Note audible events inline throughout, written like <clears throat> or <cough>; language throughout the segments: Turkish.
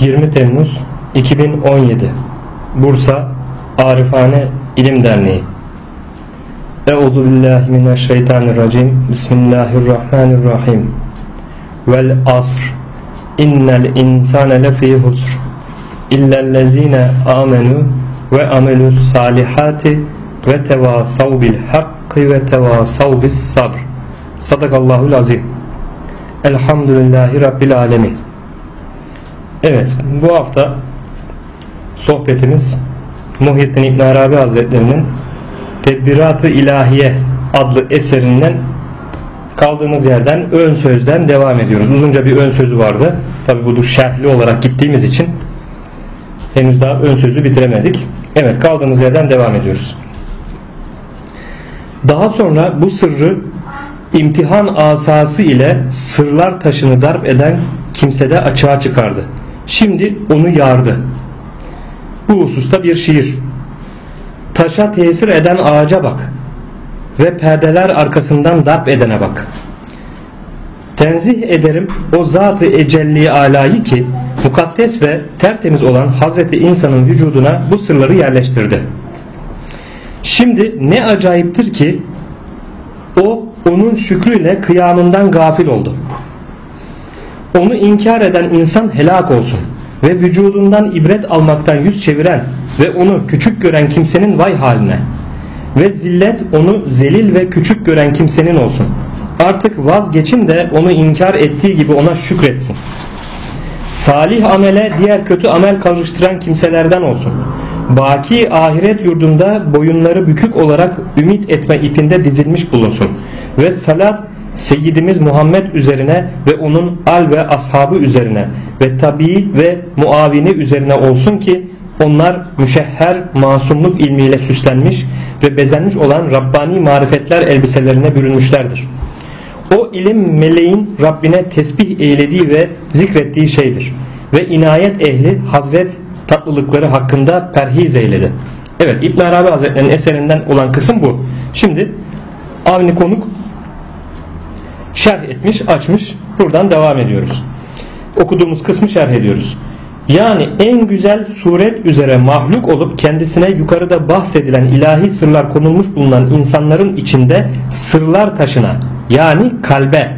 20 Temmuz 2017 Bursa Arifane İlim Derneği. Euzu billahi mineşşeytanirracim Bismillahirrahmanirrahim Vel asr. İnnel insane lefî husr. İllellezine amenu ve amelus salihati ve tevasav bil hakkı ve tevasav bis sabr. Sadakallahul azim Elhamdülillahi Rabbil alemin Evet bu hafta sohbetimiz Muhyiddin İbn Arabi Hazretlerinin Tedbirat-ı İlahiye adlı eserinden kaldığımız yerden ön sözden devam ediyoruz. Uzunca bir ön sözü vardı. Tabi bu şerhli olarak gittiğimiz için henüz daha ön sözü bitiremedik. Evet kaldığımız yerden devam ediyoruz. Daha sonra bu sırrı imtihan asası ile sırlar taşını darp eden kimsede açığa çıkardı. Şimdi onu yardı. Bu hususta bir şiir. Taşa tesir eden ağaca bak ve perdeler arkasından darp edene bak. Tenzih ederim o zat-ı ecelli alayı ki mukaddes ve tertemiz olan Hazreti insanın vücuduna bu sırları yerleştirdi. Şimdi ne acayiptir ki o onun şükrüyle kıyamından gafil oldu. Onu inkar eden insan helak olsun ve vücudundan ibret almaktan yüz çeviren ve onu küçük gören kimsenin vay haline ve zillet onu zelil ve küçük gören kimsenin olsun. Artık vazgeçin de onu inkar ettiği gibi ona şükretsin. Salih amele diğer kötü amel karıştıran kimselerden olsun. Baki ahiret yurdunda boyunları bükük olarak ümit etme ipinde dizilmiş bulunsun. Ve salat Seyyidimiz Muhammed üzerine ve onun al ve ashabı üzerine ve tabi ve muavini üzerine olsun ki onlar müşehher masumluk ilmiyle süslenmiş ve bezenmiş olan Rabbani marifetler elbiselerine bürünmüşlerdir. O ilim meleğin Rabbine tesbih eylediği ve zikrettiği şeydir. Ve inayet ehli Hazret tatlılıkları hakkında perhiz eyledi. Evet İbn Arabi Hazretleri'nin eserinden olan kısım bu. Şimdi Avni Konuk şerh etmiş, açmış. Buradan devam ediyoruz. Okuduğumuz kısmı şerh ediyoruz. Yani en güzel suret üzere mahluk olup kendisine yukarıda bahsedilen ilahi sırlar konulmuş bulunan insanların içinde sırlar taşına yani kalbe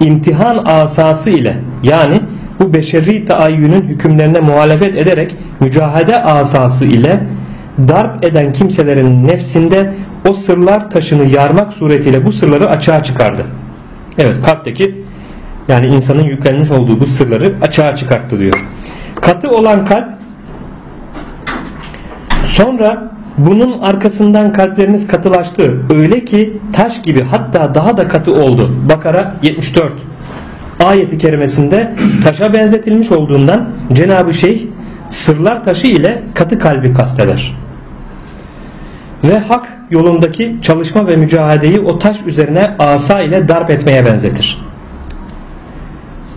imtihan asası ile yani bu beşeri taayyünün hükümlerine muhalefet ederek mücahede asası ile darp eden kimselerin nefsinde o sırlar taşını yarmak suretiyle bu sırları açığa çıkardı. Evet kalpteki yani insanın yüklenmiş olduğu bu sırları açığa çıkarttı diyor. Katı olan kalp sonra bunun arkasından kalpleriniz katılaştı. Öyle ki taş gibi hatta daha da katı oldu. Bakara 74 ayeti kerimesinde taşa benzetilmiş olduğundan Cenab-ı Şeyh sırlar taşı ile katı kalbi kasteder. Ve hak yolundaki çalışma ve mücadeleyi o taş üzerine asa ile darp etmeye benzetir.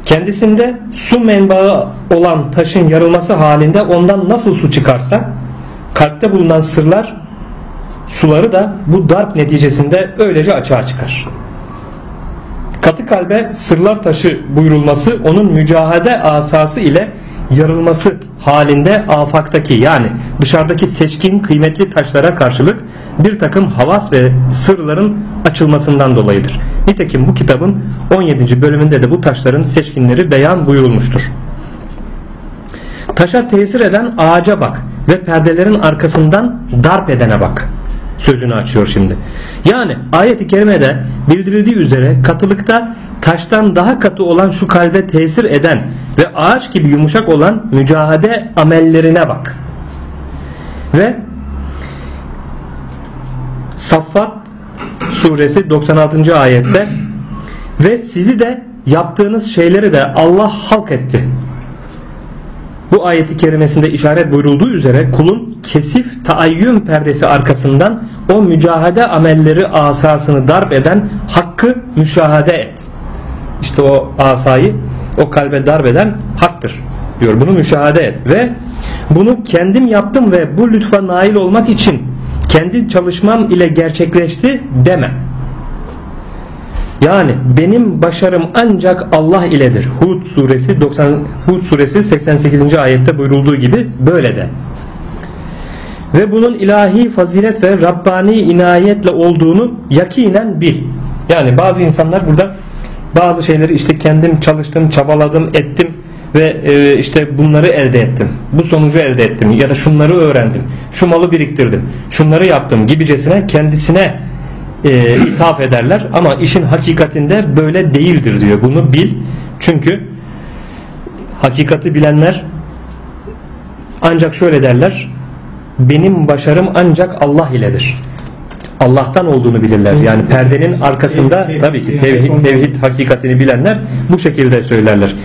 Kendisinde su menbaı olan taşın yarılması halinde ondan nasıl su çıkarsa kalpte bulunan sırlar suları da bu darp neticesinde öylece açığa çıkar. Katı kalbe sırlar taşı buyurulması onun mücahede asası ile yarılması halinde afaktaki yani dışarıdaki seçkin kıymetli taşlara karşılık bir takım havas ve sırların açılmasından dolayıdır. Nitekim bu kitabın 17. bölümünde de bu taşların seçkinleri beyan buyurulmuştur. Taşa tesir eden ağaca bak ve perdelerin arkasından darp edene bak sözünü açıyor şimdi. Yani ayet-i kerimede bildirildiği üzere katılıkta taştan daha katı olan şu kalbe tesir eden ve ağaç gibi yumuşak olan mücahede amellerine bak. Ve Saffat suresi 96. ayette ve sizi de yaptığınız şeyleri de Allah halk etti. Bu ayeti kerimesinde işaret buyurulduğu üzere kulun kesif taayyün perdesi arkasından o mücahede amelleri asasını darp eden hakkı müşahede et. İşte o asayı o kalbe darp eden haktır diyor. Bunu müşahede et ve bunu kendim yaptım ve bu lütfa nail olmak için kendi çalışmam ile gerçekleşti deme. Yani benim başarım ancak Allah iledir. Hud suresi 90 Hud suresi 88. ayette buyurulduğu gibi böyle de. Ve bunun ilahi fazilet ve Rabbani inayetle olduğunu yakinen bil. Yani bazı insanlar burada bazı şeyleri işte kendim çalıştım, çabaladım, ettim ve e, işte bunları elde ettim. Bu sonucu elde ettim ya da şunları öğrendim. Şu malı biriktirdim. Şunları yaptım gibicesine kendisine e, ithaf ederler ama işin hakikatinde böyle değildir diyor. Bunu bil. Çünkü hakikati bilenler ancak şöyle derler. Benim başarım ancak Allah iledir. Allah'tan olduğunu bilirler. Yani perdenin arkasında tabii ki tevhid, tevhid hakikatini bilenler bu şekilde söylerler.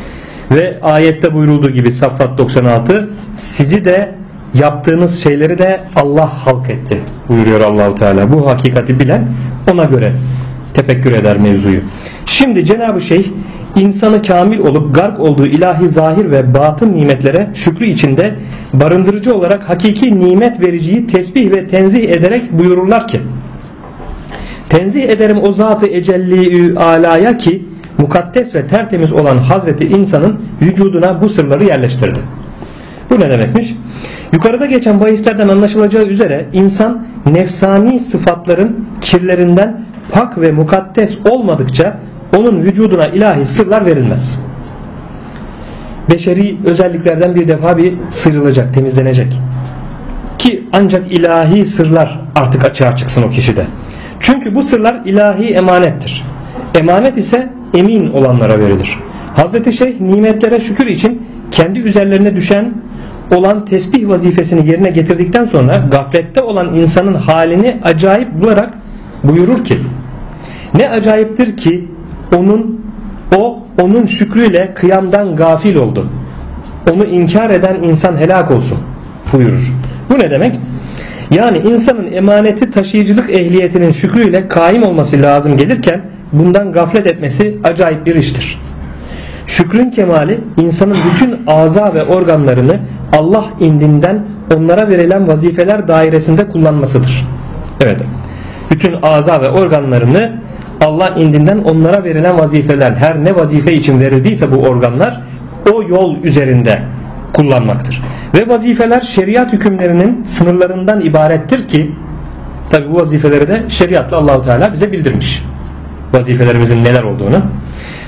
Ve ayette buyurulduğu gibi Saffat 96 sizi de yaptığınız şeyleri de Allah halk etti buyuruyor Allahu Teala. Bu hakikati bilen ona göre tefekkür eder mevzuyu. Şimdi Cenab-ı Şeyh insanı kamil olup gark olduğu ilahi zahir ve batın nimetlere şükrü içinde barındırıcı olarak hakiki nimet vericiyi tesbih ve tenzih ederek buyururlar ki Tenzih ederim o zatı ecelli alaya ki mukaddes ve tertemiz olan Hazreti insanın vücuduna bu sırları yerleştirdi. Bu ne demekmiş? Yukarıda geçen bahislerden anlaşılacağı üzere insan nefsani sıfatların kirlerinden pak ve mukaddes olmadıkça onun vücuduna ilahi sırlar verilmez. Beşeri özelliklerden bir defa bir sıyrılacak, temizlenecek. Ki ancak ilahi sırlar artık açığa çıksın o kişide. Çünkü bu sırlar ilahi emanettir. Emanet ise emin olanlara verilir. Hazreti Şeyh nimetlere şükür için kendi üzerlerine düşen olan tesbih vazifesini yerine getirdikten sonra gaflette olan insanın halini acayip bularak buyurur ki ne acayiptir ki onun o onun şükrüyle kıyamdan gafil oldu. Onu inkar eden insan helak olsun buyurur. Bu ne demek? Yani insanın emaneti taşıyıcılık ehliyetinin şükrüyle kaim olması lazım gelirken bundan gaflet etmesi acayip bir iştir. Şükrün kemali insanın bütün aza ve organlarını Allah indinden onlara verilen vazifeler dairesinde kullanmasıdır. Evet. Bütün aza ve organlarını Allah indinden onlara verilen vazifeler her ne vazife için verildiyse bu organlar o yol üzerinde kullanmaktır. Ve vazifeler şeriat hükümlerinin sınırlarından ibarettir ki tabi bu vazifeleri de şeriatla Allahu Teala bize bildirmiş. Vazifelerimizin neler olduğunu.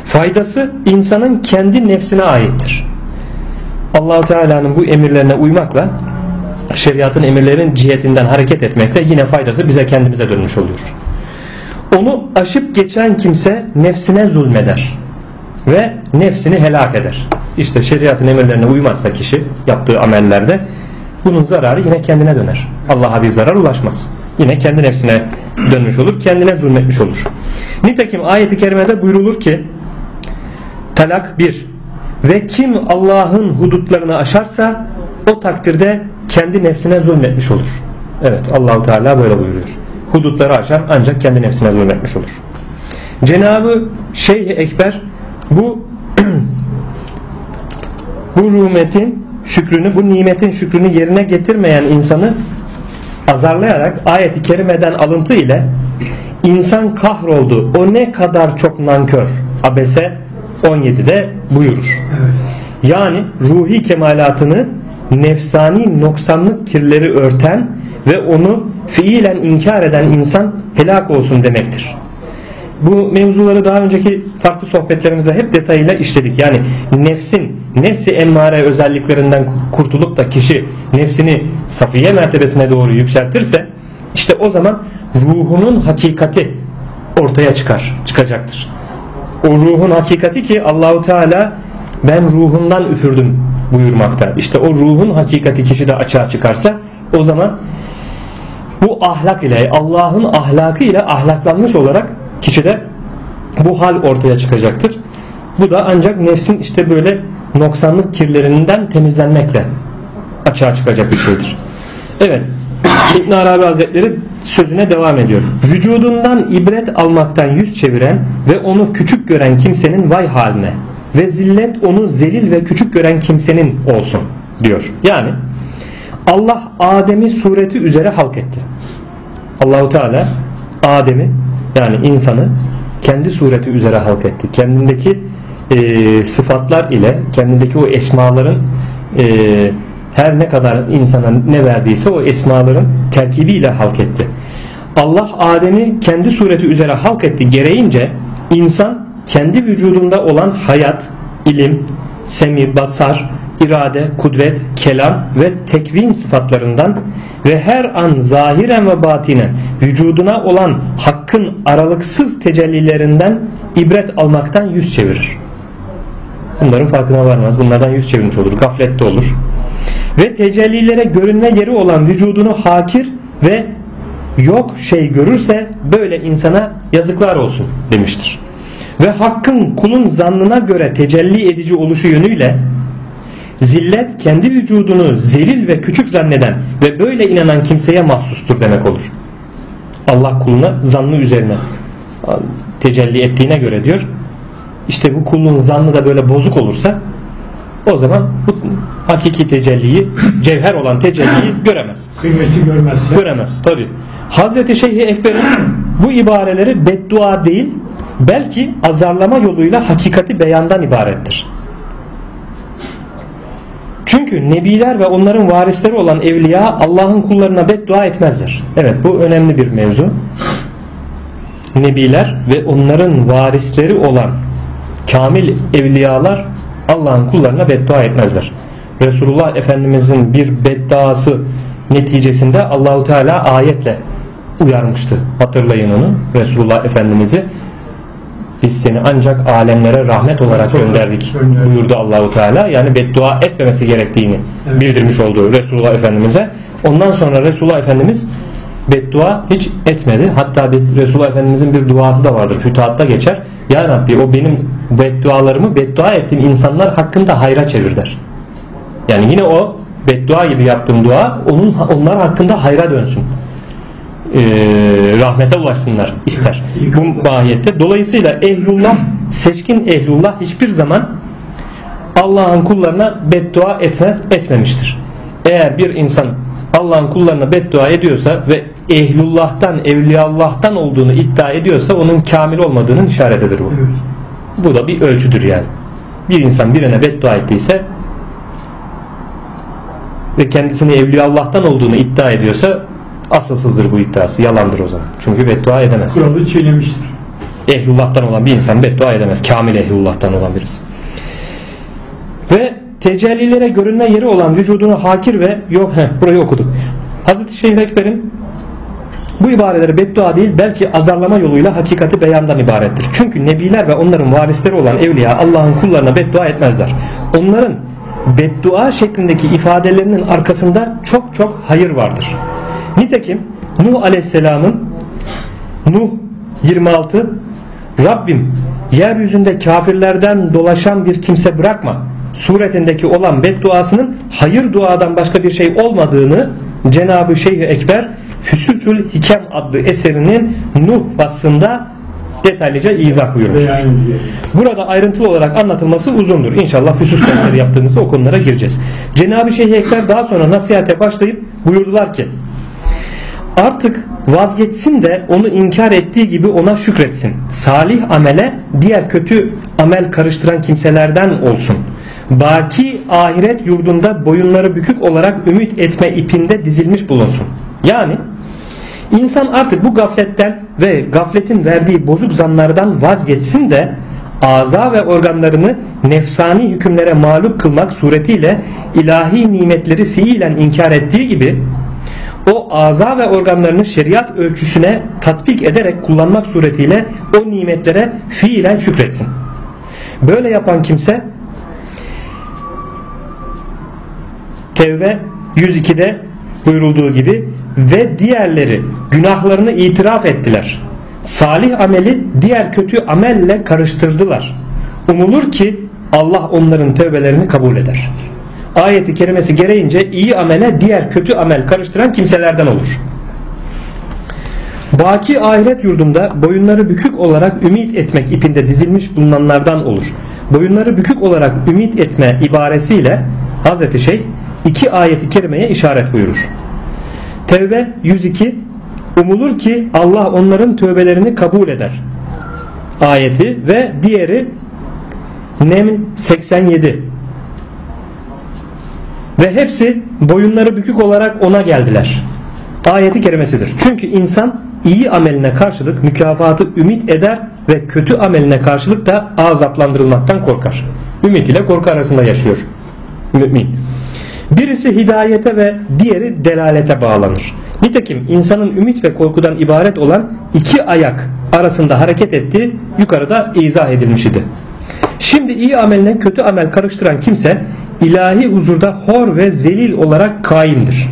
Faydası insanın kendi nefsine aittir. Allahu Teala'nın bu emirlerine uymakla şeriatın emirlerin cihetinden hareket etmekle yine faydası bize kendimize dönmüş oluyor. Onu aşıp geçen kimse nefsine zulmeder ve nefsini helak eder. İşte şeriatın emirlerine uymazsa kişi yaptığı amellerde bunun zararı yine kendine döner. Allah'a bir zarar ulaşmaz. Yine kendi nefsine dönmüş olur, kendine zulmetmiş olur. Nitekim ayeti kerimede buyrulur ki Talak 1 Ve kim Allah'ın hudutlarını aşarsa o takdirde kendi nefsine zulmetmiş olur. Evet Allahu Teala böyle buyuruyor. Hudutları aşan ancak kendi nefsine zulmetmiş olur. Cenabı Şeyh Ekber bu <clears throat> bu rumetin şükrünü, bu nimetin şükrünü yerine getirmeyen insanı azarlayarak ayeti kerimeden alıntı ile insan kahroldu. O ne kadar çok nankör. Abese 17'de buyurur. Yani ruhi kemalatını nefsani noksanlık kirleri örten ve onu fiilen inkar eden insan helak olsun demektir. Bu mevzuları daha önceki farklı sohbetlerimizde hep detayıyla işledik. Yani nefsin, nefsi emmare özelliklerinden kurtulup da kişi nefsini safiye mertebesine doğru yükseltirse işte o zaman ruhunun hakikati ortaya çıkar, çıkacaktır. O ruhun hakikati ki Allahu Teala ben ruhundan üfürdüm buyurmakta. İşte o ruhun hakikati kişi de açığa çıkarsa o zaman bu ahlak ile Allah'ın ahlakı ile ahlaklanmış olarak kişide bu hal ortaya çıkacaktır. Bu da ancak nefsin işte böyle noksanlık kirlerinden temizlenmekle açığa çıkacak bir şeydir. Evet. İbn Arabi Hazretleri sözüne devam ediyor. Vücudundan ibret almaktan yüz çeviren ve onu küçük gören kimsenin vay haline ve zillet onu zelil ve küçük gören kimsenin olsun diyor. Yani Allah Adem'i sureti üzere halk etti. Allahu Teala Adem'i yani insanı kendi sureti üzere halk etti. Kendindeki e, sıfatlar ile kendindeki o esmaların e, her ne kadar insana ne verdiyse o esmaların terkibiyle halk etti. Allah Adem'i kendi sureti üzere halk etti gereğince insan kendi vücudunda olan hayat, ilim, semi, basar, irade, kudret, kelam ve tekvin sıfatlarından ve her an zahiren ve batinen vücuduna olan hakkın aralıksız tecellilerinden ibret almaktan yüz çevirir. Bunların farkına varmaz. Bunlardan yüz çevirmiş olur. Gaflette olur. Ve tecellilere görünme yeri olan vücudunu hakir ve yok şey görürse böyle insana yazıklar olsun demiştir. Ve hakkın kulun zannına göre tecelli edici oluşu yönüyle zillet kendi vücudunu zelil ve küçük zanneden ve böyle inanan kimseye mahsustur demek olur. Allah kuluna zannı üzerine tecelli ettiğine göre diyor. İşte bu kulun zannı da böyle bozuk olursa o zaman bu hakiki tecelliyi, <clears throat> cevher olan tecelliyi <clears throat> göremez. Kıymeti görmezse. Göremez tabi. Hazreti Şeyh Ekber'in <clears throat> bu ibareleri beddua değil belki azarlama yoluyla hakikati beyandan ibarettir. Çünkü nebiler ve onların varisleri olan evliya Allah'ın kullarına beddua etmezler. Evet bu önemli bir mevzu. Nebiler ve onların varisleri olan kamil evliyalar Allah'ın kullarına beddua etmezler. Resulullah Efendimizin bir bedduası neticesinde Allahu Teala ayetle uyarmıştı. Hatırlayın onu. Resulullah Efendimiz'i biz seni ancak alemlere rahmet olarak gönderdik buyurdu Allahu Teala. Yani beddua etmemesi gerektiğini evet. bildirmiş oldu Resulullah Efendimiz'e. Ondan sonra Resulullah Efendimiz beddua hiç etmedi. Hatta bir Resulullah Efendimiz'in bir duası da vardır. Fütuhatta geçer. Ya Rabbi o benim beddualarımı beddua ettiğim insanlar hakkında hayra çevir der. Yani yine o beddua gibi yaptığım dua onun onlar hakkında hayra dönsün. Ee, rahmete ulaşsınlar ister. Bu mahiyette. Dolayısıyla ehlullah, seçkin ehlullah hiçbir zaman Allah'ın kullarına beddua etmez, etmemiştir. Eğer bir insan Allah'ın kullarına beddua ediyorsa ve ehlullah'tan, evliyallah'tan olduğunu iddia ediyorsa onun kamil olmadığının işaretidir bu. Bu da bir ölçüdür yani. Bir insan birine beddua ettiyse ve kendisini evliyallah'tan olduğunu iddia ediyorsa asılsızdır bu iddiası. Yalandır o zaman. Çünkü beddua edemez. Kuralı çiğnemiştir. Ehlullah'tan olan bir insan beddua edemez. Kamil ehlullah'tan olan birisi. Ve tecellilere görünme yeri olan vücudunu hakir ve yok he burayı okuduk. Hazreti Şeyh Ekber'in bu ibareleri beddua değil belki azarlama yoluyla hakikati beyandan ibarettir. Çünkü nebiler ve onların varisleri olan evliya Allah'ın kullarına beddua etmezler. Onların beddua şeklindeki ifadelerinin arkasında çok çok hayır vardır. Nitekim Nuh Aleyhisselam'ın Nuh 26 Rabbim yeryüzünde kafirlerden dolaşan bir kimse bırakma suretindeki olan bedduasının hayır duadan başka bir şey olmadığını Cenab-ı Şeyh Ekber Füsüsül Hikem adlı eserinin Nuh faslında detaylıca izah buyurmuştur. Burada ayrıntılı olarak anlatılması uzundur. İnşallah füsus dersleri yaptığımızda o konulara gireceğiz. Cenab-ı Şeyh Ekber daha sonra nasihate başlayıp buyurdular ki artık vazgeçsin de onu inkar ettiği gibi ona şükretsin. Salih amele diğer kötü amel karıştıran kimselerden olsun. Baki ahiret yurdunda boyunları bükük olarak ümit etme ipinde dizilmiş bulunsun. Yani insan artık bu gafletten ve gafletin verdiği bozuk zanlardan vazgeçsin de aza ve organlarını nefsani hükümlere mağlup kılmak suretiyle ilahi nimetleri fiilen inkar ettiği gibi o aza ve organlarını şeriat ölçüsüne tatbik ederek kullanmak suretiyle o nimetlere fiilen şükretsin. Böyle yapan kimse Tevbe 102'de buyurulduğu gibi ve diğerleri günahlarını itiraf ettiler. Salih ameli diğer kötü amelle karıştırdılar. Umulur ki Allah onların tövbelerini kabul eder ayeti kerimesi gereğince iyi amele diğer kötü amel karıştıran kimselerden olur. Baki ahiret yurdunda boyunları bükük olarak ümit etmek ipinde dizilmiş bulunanlardan olur. Boyunları bükük olarak ümit etme ibaresiyle Hazreti Şeyh iki ayeti kerimeye işaret buyurur. Tevbe 102 Umulur ki Allah onların tövbelerini kabul eder. ayeti ve diğeri Neml 87 ve hepsi boyunları bükük olarak ona geldiler. Ayeti kerimesidir. Çünkü insan iyi ameline karşılık mükafatı ümit eder ve kötü ameline karşılık da azaplandırılmaktan korkar. Ümit ile korku arasında yaşıyor mümin. Birisi hidayete ve diğeri delalete bağlanır. Nitekim insanın ümit ve korkudan ibaret olan iki ayak arasında hareket ettiği yukarıda izah edilmiş idi. Şimdi iyi ameline kötü amel karıştıran kimse ilahi huzurda hor ve zelil olarak kaimdir.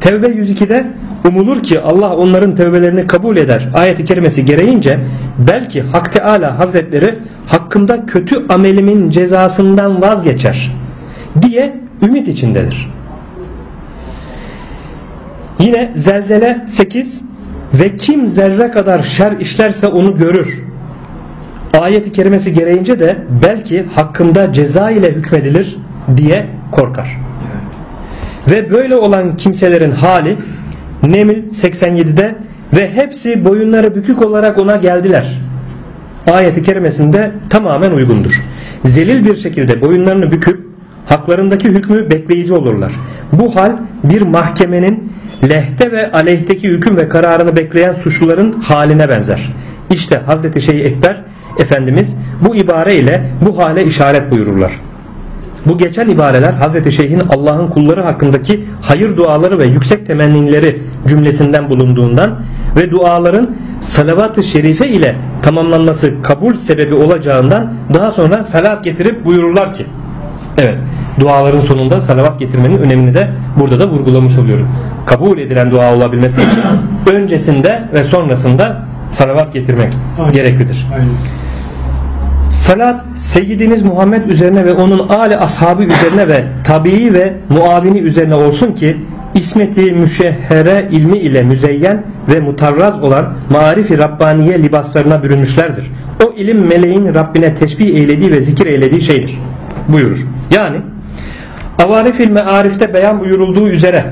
Tevbe 102'de umulur ki Allah onların tevbelerini kabul eder ayeti kerimesi gereğince belki Hak Teala Hazretleri hakkında kötü amelimin cezasından vazgeçer diye ümit içindedir. Yine Zelzele 8 ve kim zerre kadar şer işlerse onu görür. Ayeti kerimesi gereğince de belki hakkında ceza ile hükmedilir diye korkar. Ve böyle olan kimselerin hali Neml 87'de ve hepsi boyunları bükük olarak ona geldiler. Ayeti kerimesinde tamamen uygundur. Zelil bir şekilde boyunlarını büküp haklarındaki hükmü bekleyici olurlar. Bu hal bir mahkemenin lehte ve aleyhteki hüküm ve kararını bekleyen suçluların haline benzer. İşte Hazreti Şeyh Ekber Efendimiz bu ibare ile bu hale işaret buyururlar. Bu geçen ibareler Hazreti Şeyh'in Allah'ın kulları hakkındaki hayır duaları ve yüksek temennileri cümlesinden bulunduğundan ve duaların salavat-ı şerife ile tamamlanması kabul sebebi olacağından daha sonra salat getirip buyururlar ki Evet duaların sonunda salavat getirmenin önemini de burada da vurgulamış oluyorum. Kabul edilen dua olabilmesi için öncesinde ve sonrasında salavat getirmek Aynen. gereklidir. Aynen. Salat Seyyidimiz Muhammed üzerine ve onun âli ashabı üzerine ve tabii ve muavini üzerine olsun ki ismeti müşehhere ilmi ile müzeyyen ve mutarraz olan marifi Rabbaniye libaslarına bürünmüşlerdir. O ilim meleğin Rabbine tesbih eylediği ve zikir eylediği şeydir buyurur. Yani Avarifil Mearif'te beyan buyurulduğu üzere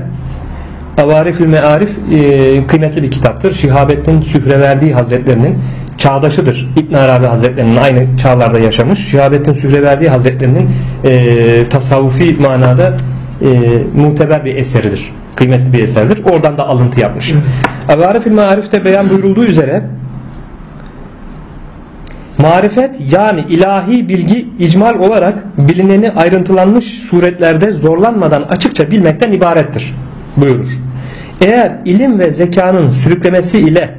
Avarifil Mearif e, kıymetli bir kitaptır. Şihabettin Sühreverdi Hazretlerinin çağdaşıdır. İbn Arabi Hazretlerinin aynı çağlarda yaşamış. Şihabettin Sühreverdi Hazretlerinin e, tasavvufi manada e, muteber bir eseridir. Kıymetli bir eserdir. Oradan da alıntı yapmış. Avarifil Mearif'te beyan buyurulduğu üzere Marifet yani ilahi bilgi icmal olarak bilineni ayrıntılanmış suretlerde zorlanmadan açıkça bilmekten ibarettir buyurur. Eğer ilim ve zekanın sürüklemesi ile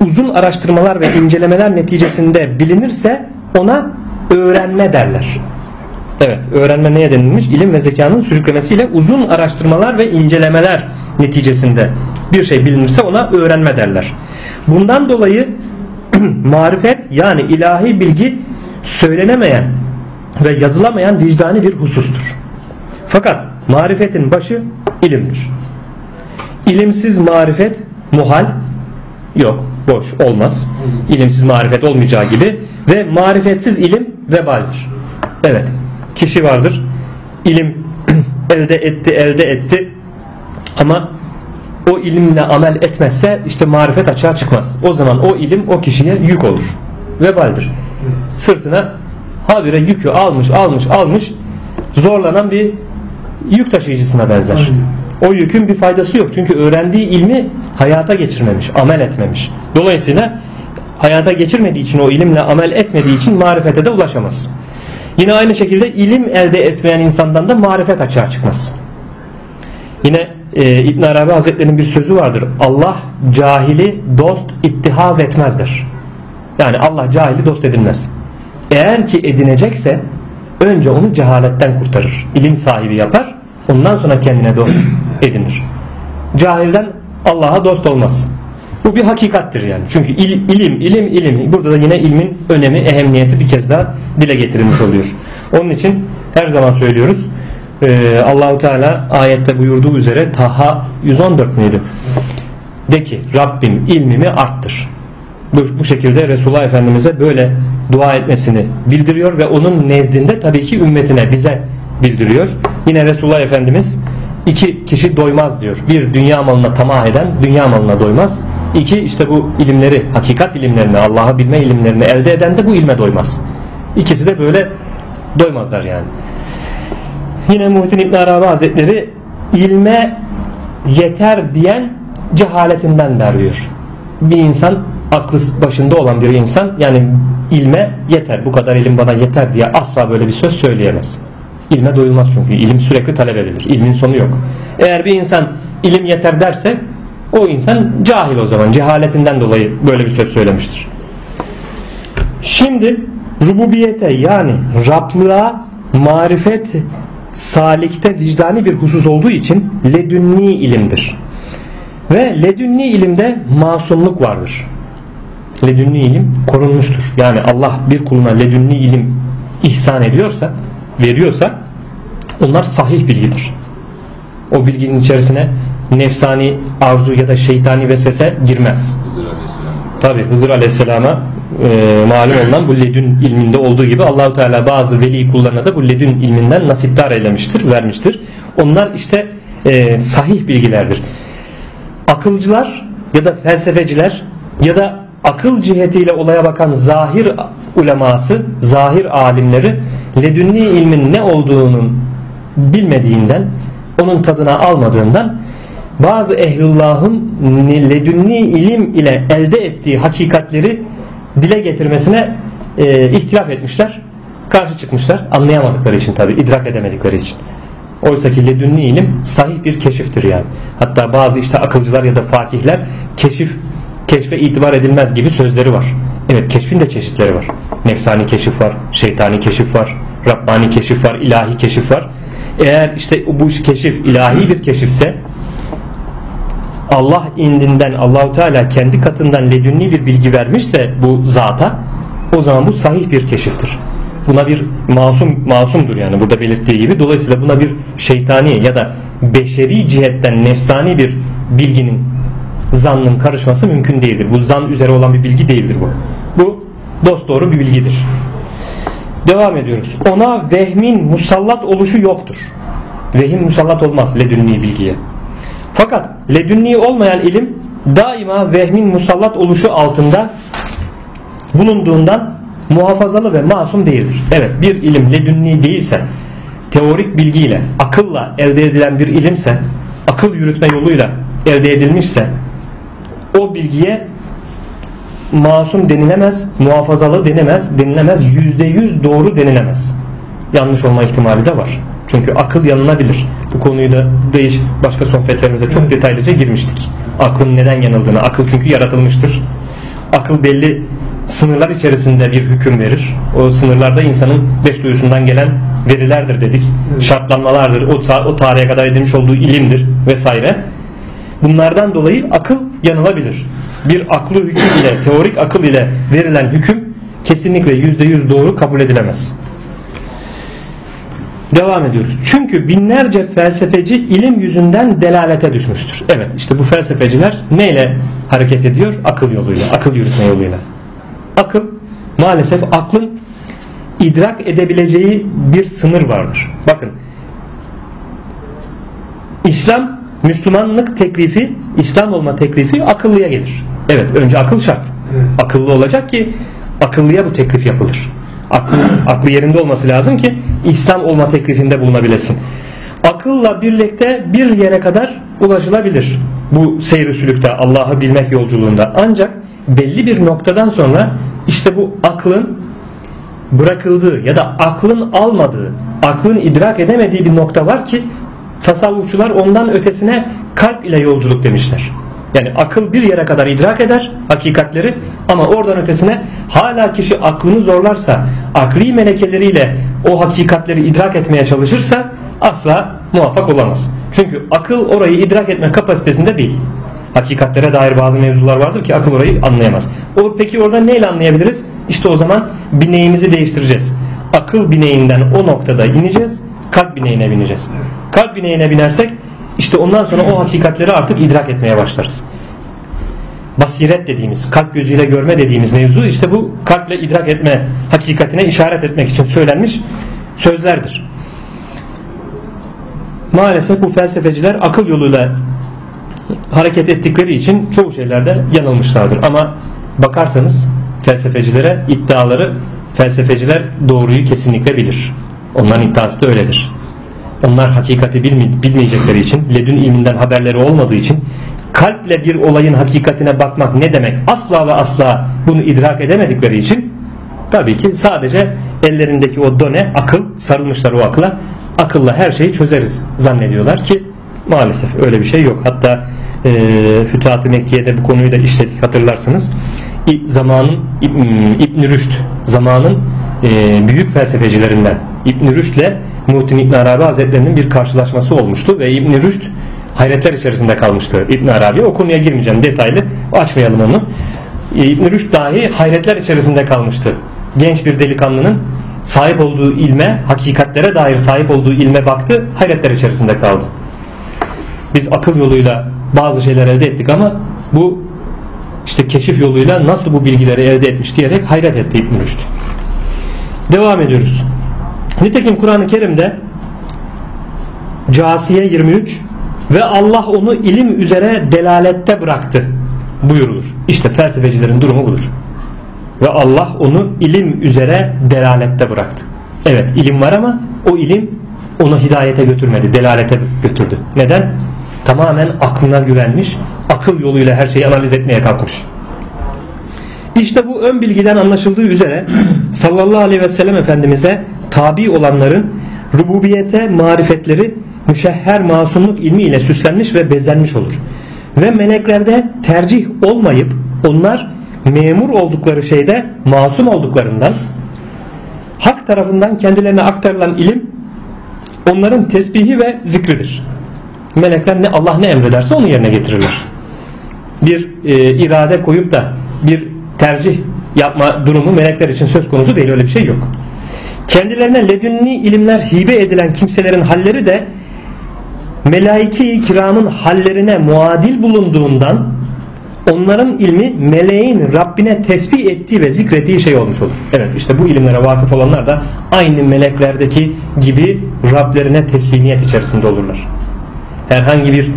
uzun araştırmalar ve incelemeler neticesinde bilinirse ona öğrenme derler. Evet öğrenme neye denilmiş? İlim ve zekanın sürüklemesiyle uzun araştırmalar ve incelemeler neticesinde bir şey bilinirse ona öğrenme derler. Bundan dolayı <clears throat> marifet yani ilahi bilgi söylenemeyen ve yazılamayan vicdani bir husustur. Fakat marifetin başı ilimdir. İlimsiz marifet muhal yok boş olmaz. İlimsiz marifet olmayacağı gibi ve marifetsiz ilim vebaldir. Evet kişi vardır ilim <clears throat> elde etti elde etti ama o ilimle amel etmezse işte marifet açığa çıkmaz. O zaman o ilim o kişiye yük olur. Vebaldir. Sırtına habire yükü almış almış almış zorlanan bir yük taşıyıcısına benzer. O yükün bir faydası yok. Çünkü öğrendiği ilmi hayata geçirmemiş, amel etmemiş. Dolayısıyla hayata geçirmediği için o ilimle amel etmediği için marifete de ulaşamaz. Yine aynı şekilde ilim elde etmeyen insandan da marifet açığa çıkmaz. Yine e, İbn Arabi Hazretleri'nin bir sözü vardır. Allah cahili dost ittihaz etmezdir. Yani Allah cahili dost edilmez. Eğer ki edinecekse önce onu cehaletten kurtarır. İlim sahibi yapar. Ondan sonra kendine dost edinir. Cahilden Allah'a dost olmaz. Bu bir hakikattir yani. Çünkü il, ilim, ilim, ilim. Burada da yine ilmin önemi, ehemmiyeti bir kez daha dile getirilmiş oluyor. Onun için her zaman söylüyoruz e, Allahu Teala ayette buyurduğu üzere Taha 114 müydü? De ki Rabbim ilmimi arttır. Bu, bu şekilde Resulullah Efendimiz'e böyle dua etmesini bildiriyor ve onun nezdinde tabii ki ümmetine bize bildiriyor. Yine Resulullah Efendimiz iki kişi doymaz diyor. Bir dünya malına tamah eden dünya malına doymaz. İki işte bu ilimleri, hakikat ilimlerini, Allah'ı bilme ilimlerini elde eden de bu ilme doymaz. İkisi de böyle doymazlar yani. Yine Muhittin İbn Arabi Hazretleri ilme yeter diyen cehaletinden der diyor. Bir insan aklı başında olan bir insan yani ilme yeter bu kadar ilim bana yeter diye asla böyle bir söz söyleyemez. İlme doyulmaz çünkü ilim sürekli talep edilir. İlmin sonu yok. Eğer bir insan ilim yeter derse o insan cahil o zaman cehaletinden dolayı böyle bir söz söylemiştir. Şimdi rububiyete yani Rablığa marifet salikte vicdani bir husus olduğu için ledünni ilimdir. Ve ledünni ilimde masumluk vardır. Ledünni ilim korunmuştur. Yani Allah bir kuluna ledünni ilim ihsan ediyorsa, veriyorsa onlar sahih bilgidir. O bilginin içerisine nefsani arzu ya da şeytani vesvese girmez. Tabi Hızır Aleyhisselam'a e, malum olan bu ledün ilminde olduğu gibi Allahu Teala bazı veli kullarına da bu ledün ilminden nasiptar eylemiştir, vermiştir. Onlar işte e, sahih bilgilerdir. Akılcılar ya da felsefeciler ya da akıl cihetiyle olaya bakan zahir uleması, zahir alimleri ledünni ilmin ne olduğunun bilmediğinden, onun tadına almadığından bazı ehlullahın ledünni ilim ile elde ettiği hakikatleri dile getirmesine e, ihtilaf etmişler. Karşı çıkmışlar. Anlayamadıkları için tabi idrak edemedikleri için. Oysa ki ledünni ilim sahih bir keşiftir yani. Hatta bazı işte akılcılar ya da fakihler keşif keşfe itibar edilmez gibi sözleri var. Evet keşfin de çeşitleri var. Nefsani keşif var, şeytani keşif var, Rabbani keşif var, ilahi keşif var. Eğer işte bu keşif ilahi bir keşifse Allah indinden Allahu Teala kendi katından ledünni bir bilgi vermişse bu zata o zaman bu sahih bir keşiftir. Buna bir masum masumdur yani burada belirttiği gibi. Dolayısıyla buna bir şeytani ya da beşeri cihetten nefsani bir bilginin zannın karışması mümkün değildir. Bu zan üzere olan bir bilgi değildir bu. Bu dost doğru bir bilgidir. Devam ediyoruz. Ona vehmin musallat oluşu yoktur. Vehim musallat olmaz ledünni bilgiye. Fakat ledünni olmayan ilim daima vehmin musallat oluşu altında bulunduğundan muhafazalı ve masum değildir. Evet bir ilim ledünni değilse teorik bilgiyle akılla elde edilen bir ilimse akıl yürütme yoluyla elde edilmişse o bilgiye masum denilemez, muhafazalı denilemez, denilemez, yüzde yüz doğru denilemez. Yanlış olma ihtimali de var. Çünkü akıl yanılabilir. Bu konuyu da değiş başka sohbetlerimize çok detaylıca girmiştik. Aklın neden yanıldığını. Akıl çünkü yaratılmıştır. Akıl belli sınırlar içerisinde bir hüküm verir. O sınırlarda insanın beş duyusundan gelen verilerdir dedik. Şartlanmalardır. O, o tarihe kadar edilmiş olduğu ilimdir vesaire. Bunlardan dolayı akıl yanılabilir. Bir aklı hüküm ile, teorik akıl ile verilen hüküm kesinlikle yüzde yüz doğru kabul edilemez. Devam ediyoruz. Çünkü binlerce felsefeci ilim yüzünden delalete düşmüştür. Evet işte bu felsefeciler neyle hareket ediyor? Akıl yoluyla, akıl yürütme yoluyla. Akıl maalesef aklın idrak edebileceği bir sınır vardır. Bakın İslam Müslümanlık teklifi, İslam olma teklifi akıllıya gelir. Evet önce akıl şart. Akıllı olacak ki akıllıya bu teklif yapılır. Aklı, aklı yerinde olması lazım ki İslam olma teklifinde bulunabilesin. Akılla birlikte bir yere kadar ulaşılabilir. Bu seyir sülükte Allah'ı bilmek yolculuğunda. Ancak belli bir noktadan sonra işte bu aklın bırakıldığı ya da aklın almadığı, aklın idrak edemediği bir nokta var ki tasavvufçular ondan ötesine kalp ile yolculuk demişler. Yani akıl bir yere kadar idrak eder hakikatleri ama oradan ötesine hala kişi aklını zorlarsa, akli melekeleriyle o hakikatleri idrak etmeye çalışırsa asla muvaffak olamaz. Çünkü akıl orayı idrak etme kapasitesinde değil. Hakikatlere dair bazı mevzular vardır ki akıl orayı anlayamaz. O peki orada neyle anlayabiliriz? İşte o zaman bineğimizi değiştireceğiz. Akıl bineğinden o noktada ineceğiz, kalp bineğine bineceğiz. Kalp bineğine binersek işte ondan sonra o hakikatleri artık idrak etmeye başlarız. Basiret dediğimiz, kalp gözüyle görme dediğimiz mevzu işte bu kalple idrak etme hakikatine işaret etmek için söylenmiş sözlerdir. Maalesef bu felsefeciler akıl yoluyla hareket ettikleri için çoğu şeylerde yanılmışlardır. Ama bakarsanız felsefecilere iddiaları felsefeciler doğruyu kesinlikle bilir. Onların iddiası da öyledir. Onlar hakikati bilmeyecekleri için, ledün ilminden haberleri olmadığı için kalple bir olayın hakikatine bakmak ne demek asla ve asla bunu idrak edemedikleri için tabii ki sadece ellerindeki o done akıl sarılmışlar o akla akılla her şeyi çözeriz zannediyorlar ki maalesef öyle bir şey yok. Hatta e, Fütuhat-ı Mekke'de bu konuyu da işledik hatırlarsınız. Zamanın İbn Rüşd zamanın e, büyük felsefecilerinden İbn Rüşd ile Muhittin İbn Arabi Hazretlerinin bir karşılaşması olmuştu ve İbn Rüşd hayretler içerisinde kalmıştı İbn Arabi. O konuya girmeyeceğim detaylı. Açmayalım onu. E, İbn Rüşd dahi hayretler içerisinde kalmıştı. Genç bir delikanlının sahip olduğu ilme, hakikatlere dair sahip olduğu ilme baktı, hayretler içerisinde kaldı. Biz akıl yoluyla bazı şeyler elde ettik ama bu işte keşif yoluyla nasıl bu bilgileri elde etmiş diyerek hayret etti İbn Rüşd. Devam ediyoruz. Nitekim Kur'an-ı Kerim'de Casiye 23 ve Allah onu ilim üzere delalette bıraktı buyurulur. İşte felsefecilerin durumu budur. Ve Allah onu ilim üzere delalette bıraktı. Evet ilim var ama o ilim onu hidayete götürmedi, delalete götürdü. Neden? Tamamen aklına güvenmiş, akıl yoluyla her şeyi analiz etmeye kalkmış. İşte bu ön bilgiden anlaşıldığı üzere <clears throat> sallallahu aleyhi ve sellem Efendimiz'e tabi olanların rububiyete marifetleri müşehher masumluk ilmi ile süslenmiş ve bezenmiş olur. Ve meleklerde tercih olmayıp onlar memur oldukları şeyde masum olduklarından hak tarafından kendilerine aktarılan ilim onların tesbihi ve zikridir. Melekler ne Allah ne emrederse onu yerine getirirler. Bir e, irade koyup da bir tercih yapma durumu melekler için söz konusu değil öyle bir şey yok. Kendilerine ledünni ilimler hibe edilen kimselerin halleri de melaiki kiramın hallerine muadil bulunduğundan onların ilmi meleğin Rabbine tesbih ettiği ve zikrettiği şey olmuş olur. Evet işte bu ilimlere vakıf olanlar da aynı meleklerdeki gibi Rablerine teslimiyet içerisinde olurlar. Herhangi bir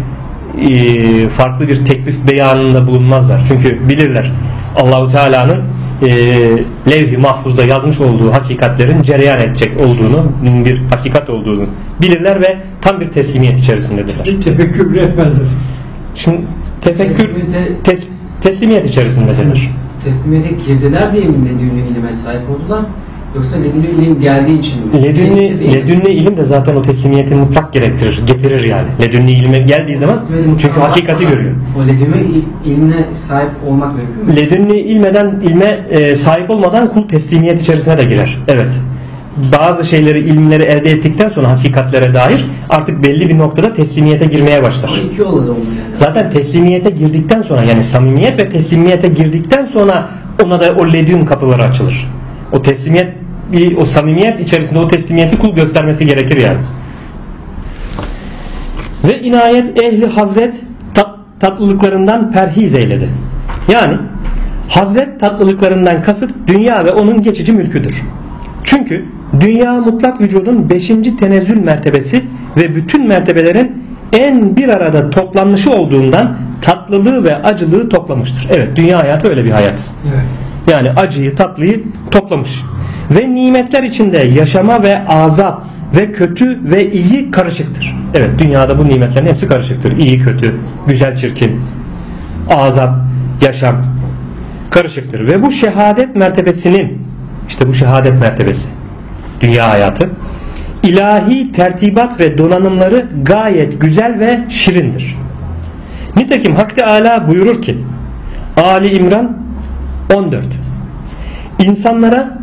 e, farklı bir teklif beyanında bulunmazlar. Çünkü bilirler Allahu Teala'nın e, levh-i mahfuzda yazmış olduğu hakikatlerin cereyan edecek olduğunu, bir hakikat olduğunu bilirler ve tam bir teslimiyet içerisindedirler. Tefekkür etmezler. Şimdi tefekkür tes, teslimiyet içerisindedirler. Teslimiyete girdiler diye mi ledünlü ilime sahip oldular? Yoksa ledünlü ilim geldiği için mi? Ledünlü, ledünlü ilim de zaten o teslimiyeti mutlak gerektirir, getirir yani. Ledünlü ilime geldiği zaman çünkü hakikati görüyor. O ledünlü ilimine sahip olmak mümkün mü? Ledünlü ilmeden, ilme e, sahip olmadan kul teslimiyet içerisine de girer. Evet bazı şeyleri ilimleri elde ettikten sonra hakikatlere dair artık belli bir noktada teslimiyete girmeye başlar. iki da yani. Zaten teslimiyete girdikten sonra yani samimiyet ve teslimiyete girdikten sonra ona da o ledün kapıları açılır. O teslimiyet o samimiyet içerisinde o teslimiyeti kul göstermesi gerekir yani. Ve inayet ehli hazret tat, tatlılıklarından perhiz eyledi. Yani hazret tatlılıklarından kasıt dünya ve onun geçici mülküdür. Çünkü dünya mutlak vücudun beşinci tenezzül mertebesi ve bütün mertebelerin en bir arada toplanmışı olduğundan tatlılığı ve acılığı toplamıştır. Evet dünya hayatı öyle bir hayat. Evet. Yani acıyı tatlıyı toplamış. Ve nimetler içinde yaşama ve azap ve kötü ve iyi karışıktır. Evet dünyada bu nimetlerin hepsi karışıktır. İyi kötü, güzel çirkin, azap, yaşam karışıktır. Ve bu şehadet mertebesinin işte bu şehadet mertebesi dünya hayatı ilahi tertibat ve donanımları gayet güzel ve şirindir. Nitekim Hak Teala buyurur ki Ali İmran 14 İnsanlara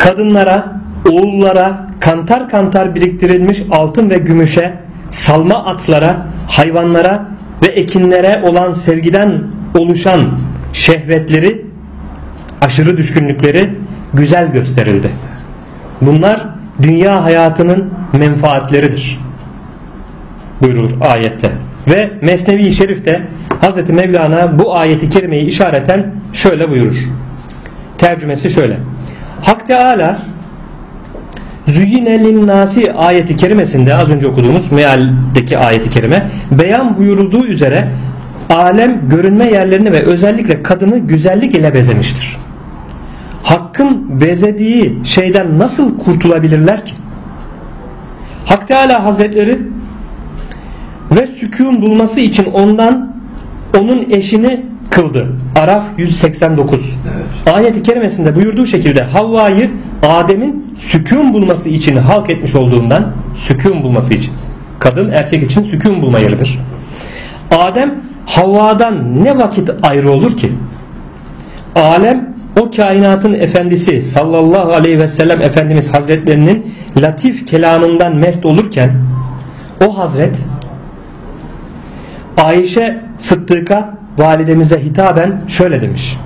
kadınlara oğullara kantar kantar biriktirilmiş altın ve gümüşe salma atlara hayvanlara ve ekinlere olan sevgiden oluşan şehvetleri aşırı düşkünlükleri güzel gösterildi. Bunlar dünya hayatının menfaatleridir. Buyurulur ayette. Ve Mesnevi Şerif'te Hz. Mevlana bu ayeti kerimeyi işareten şöyle buyurur. Tercümesi şöyle. Hak Teala Züyine linnasi ayeti kerimesinde az önce okuduğumuz mealdeki ayeti kerime beyan buyurulduğu üzere alem görünme yerlerini ve özellikle kadını güzellik ile bezemiştir. Hakkın bezediği şeyden nasıl kurtulabilirler ki? Hak Teala Hazretleri ve sükun bulması için ondan onun eşini kıldı. Araf 189. Evet. Ayet-i kerimesinde buyurduğu şekilde Havva'yı Adem'in sükun bulması için halk etmiş olduğundan sükun bulması için. Kadın erkek için sükun bulma yeridir. Adem Havva'dan ne vakit ayrı olur ki? Alem o kainatın efendisi sallallahu aleyhi ve sellem Efendimiz Hazretlerinin latif kelamından mest olurken o Hazret Ayşe Sıddık'a validemize hitaben şöyle demiş.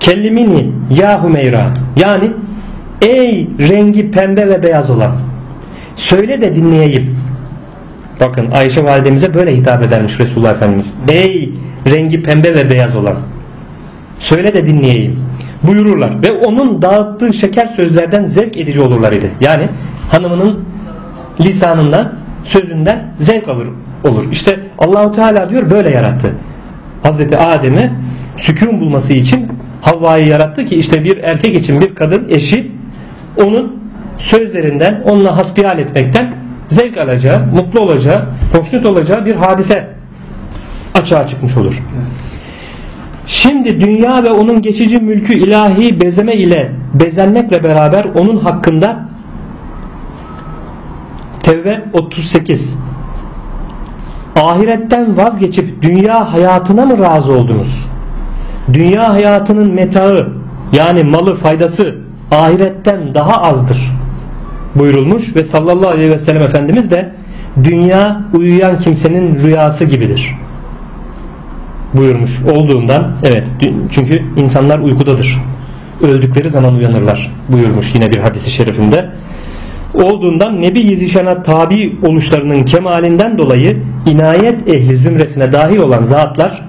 Kellimini ya Hümeyra yani ey rengi pembe ve beyaz olan söyle de dinleyeyim. Bakın Ayşe validemize böyle hitap edermiş Resulullah Efendimiz. Ey rengi pembe ve beyaz olan söyle de dinleyeyim buyururlar ve onun dağıttığı şeker sözlerden zevk edici olurlar idi. Yani hanımının lisanından sözünden zevk alır olur. İşte Allahu Teala diyor böyle yarattı. Hazreti Adem'e sükun bulması için Havva'yı yarattı ki işte bir erkek için bir kadın eşi onun sözlerinden onunla hasbihal etmekten zevk alacağı, mutlu olacağı, hoşnut olacağı bir hadise açığa çıkmış olur. Şimdi dünya ve onun geçici mülkü ilahi bezeme ile bezenmekle beraber onun hakkında Tevbe 38 Ahiretten vazgeçip dünya hayatına mı razı oldunuz? Dünya hayatının metaı yani malı faydası ahiretten daha azdır buyurulmuş ve sallallahu aleyhi ve sellem Efendimiz de dünya uyuyan kimsenin rüyası gibidir. buyurmuş olduğundan evet çünkü insanlar uykudadır. Öldükleri zaman uyanırlar buyurmuş yine bir hadisi şerifinde olduğundan Nebi Yizişan'a tabi oluşlarının kemalinden dolayı inayet ehli zümresine dahil olan zatlar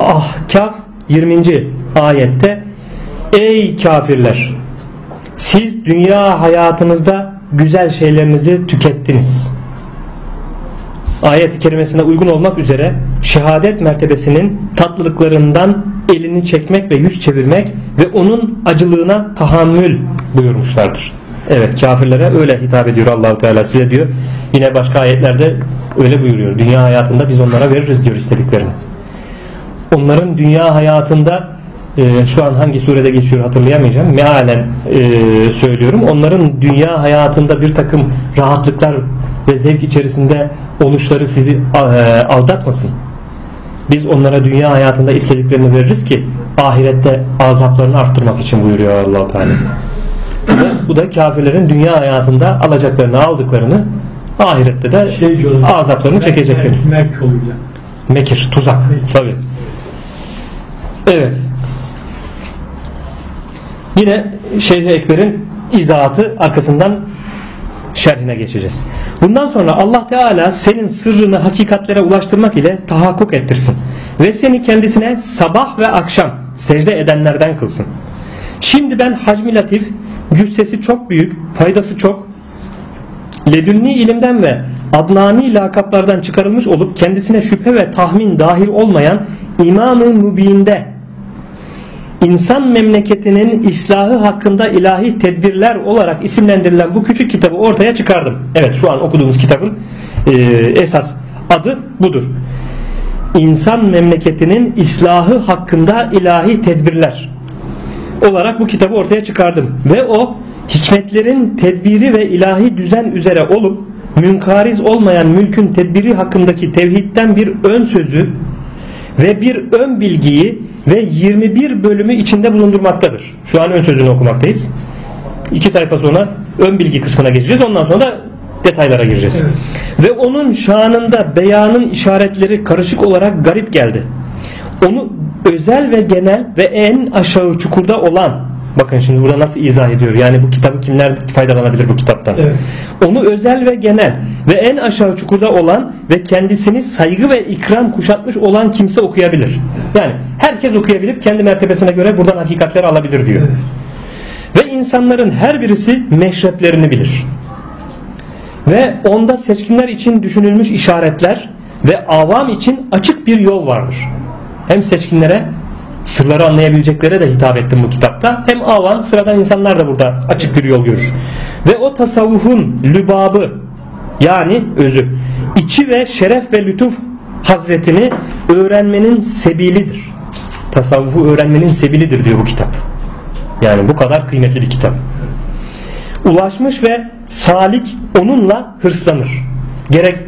Ahkaf 20. ayette Ey kafirler siz dünya hayatınızda güzel şeylerinizi tükettiniz. Ayet-i kerimesine uygun olmak üzere şehadet mertebesinin tatlılıklarından elini çekmek ve yüz çevirmek ve onun acılığına tahammül buyurmuşlardır. Evet kafirlere öyle hitap ediyor Allahu Teala size diyor. Yine başka ayetlerde öyle buyuruyor. Dünya hayatında biz onlara veririz diyor istediklerini. Onların dünya hayatında e, şu an hangi surede geçiyor hatırlayamayacağım. Mealen e, söylüyorum. Onların dünya hayatında bir takım rahatlıklar ve zevk içerisinde oluşları sizi e, aldatmasın. Biz onlara dünya hayatında istediklerini veririz ki ahirette azaplarını arttırmak için buyuruyor Allah Teala. Bu da, bu da kafirlerin dünya hayatında alacaklarını aldıklarını ahirette de Şey azaplarını çekecekler. Mek yoluyla. Mekir, tuzak. Tabi. Evet. Yine Şeyh Ekber'in izahatı arkasından şerhine geçeceğiz. Bundan sonra Allah Teala senin sırrını hakikatlere ulaştırmak ile tahakkuk ettirsin. Ve seni kendisine sabah ve akşam secde edenlerden kılsın. Şimdi ben hacmi latif, cüssesi çok büyük, faydası çok, ledünni ilimden ve adnani lakaplardan çıkarılmış olup kendisine şüphe ve tahmin dahil olmayan İmam-ı Mübin'de insan memleketinin islahı hakkında ilahi tedbirler olarak isimlendirilen bu küçük kitabı ortaya çıkardım. Evet şu an okuduğumuz kitabın e, esas adı budur. İnsan memleketinin islahı hakkında ilahi tedbirler olarak bu kitabı ortaya çıkardım. Ve o hikmetlerin tedbiri ve ilahi düzen üzere olup münkariz olmayan mülkün tedbiri hakkındaki tevhidden bir ön sözü ve bir ön bilgiyi ve 21 bölümü içinde bulundurmaktadır. Şu an ön sözünü okumaktayız. İki sayfa sonra ön bilgi kısmına geçeceğiz. Ondan sonra da detaylara gireceğiz. Evet. Ve onun şanında beyanın işaretleri karışık olarak garip geldi. Onu özel ve genel ve en aşağı çukurda olan Bakın şimdi burada nasıl izah ediyor. Yani bu kitabı kimler faydalanabilir bu kitaptan? Evet. Onu özel ve genel ve en aşağı çukurda olan ve kendisini saygı ve ikram kuşatmış olan kimse okuyabilir. Yani herkes okuyabilip kendi mertebesine göre buradan hakikatleri alabilir diyor. Evet. Ve insanların her birisi meşreplerini bilir. Ve onda seçkinler için düşünülmüş işaretler ve avam için açık bir yol vardır. Hem seçkinlere sırları anlayabileceklere de hitap ettim bu kitapta. Hem avam sıradan insanlar da burada açık bir yol görür. Ve o tasavvufun lübabı yani özü içi ve şeref ve lütuf hazretini öğrenmenin sebilidir. Tasavvufu öğrenmenin sebilidir diyor bu kitap. Yani bu kadar kıymetli bir kitap. Ulaşmış ve salik onunla hırslanır. Gerek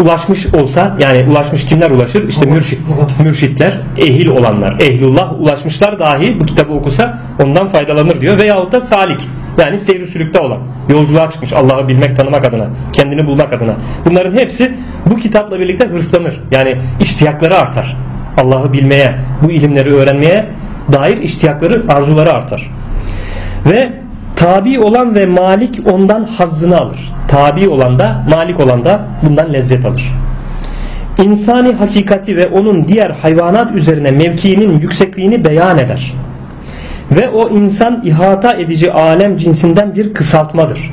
ulaşmış olsa yani ulaşmış kimler ulaşır? İşte mürşit, mürşitler, ehil olanlar, ehlullah ulaşmışlar dahi bu kitabı okusa ondan faydalanır diyor. Veyahut da salik yani seyri sülükte olan, yolculuğa çıkmış Allah'ı bilmek, tanımak adına, kendini bulmak adına. Bunların hepsi bu kitapla birlikte hırslanır. Yani iştiyakları artar. Allah'ı bilmeye, bu ilimleri öğrenmeye dair iştiyakları, arzuları artar. Ve tabi olan ve malik ondan hazzını alır. Tabi olan da, malik olan da bundan lezzet alır. İnsani hakikati ve onun diğer hayvanat üzerine mevkiinin yüksekliğini beyan eder. Ve o insan ihata edici alem cinsinden bir kısaltmadır.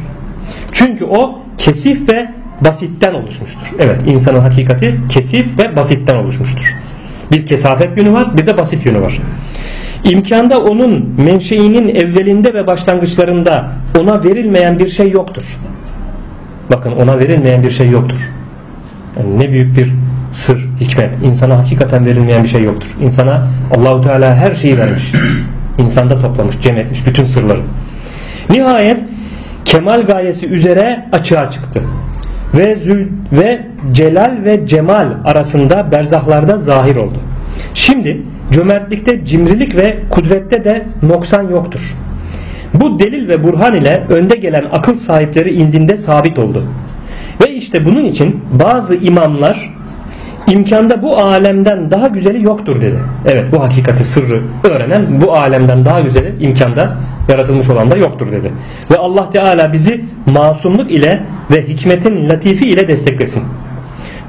Çünkü o kesif ve basitten oluşmuştur. Evet insanın hakikati kesif ve basitten oluşmuştur. Bir kesafet yönü var bir de basit yönü var. İmkanda onun menşeinin evvelinde ve başlangıçlarında ona verilmeyen bir şey yoktur. Bakın ona verilmeyen bir şey yoktur. Yani ne büyük bir sır, hikmet. İnsana hakikaten verilmeyen bir şey yoktur. İnsana Allahu Teala her şeyi vermiş. İnsanda toplamış, cem etmiş bütün sırları. Nihayet kemal gayesi üzere açığa çıktı. Ve zül ve celal ve cemal arasında berzahlarda zahir oldu. Şimdi cömertlikte cimrilik ve kudrette de noksan yoktur. Bu delil ve burhan ile önde gelen akıl sahipleri indinde sabit oldu. Ve işte bunun için bazı imamlar imkanda bu alemden daha güzeli yoktur dedi. Evet bu hakikati sırrı öğrenen bu alemden daha güzeli imkanda yaratılmış olan da yoktur dedi. Ve Allah Teala bizi masumluk ile ve hikmetin latifi ile desteklesin.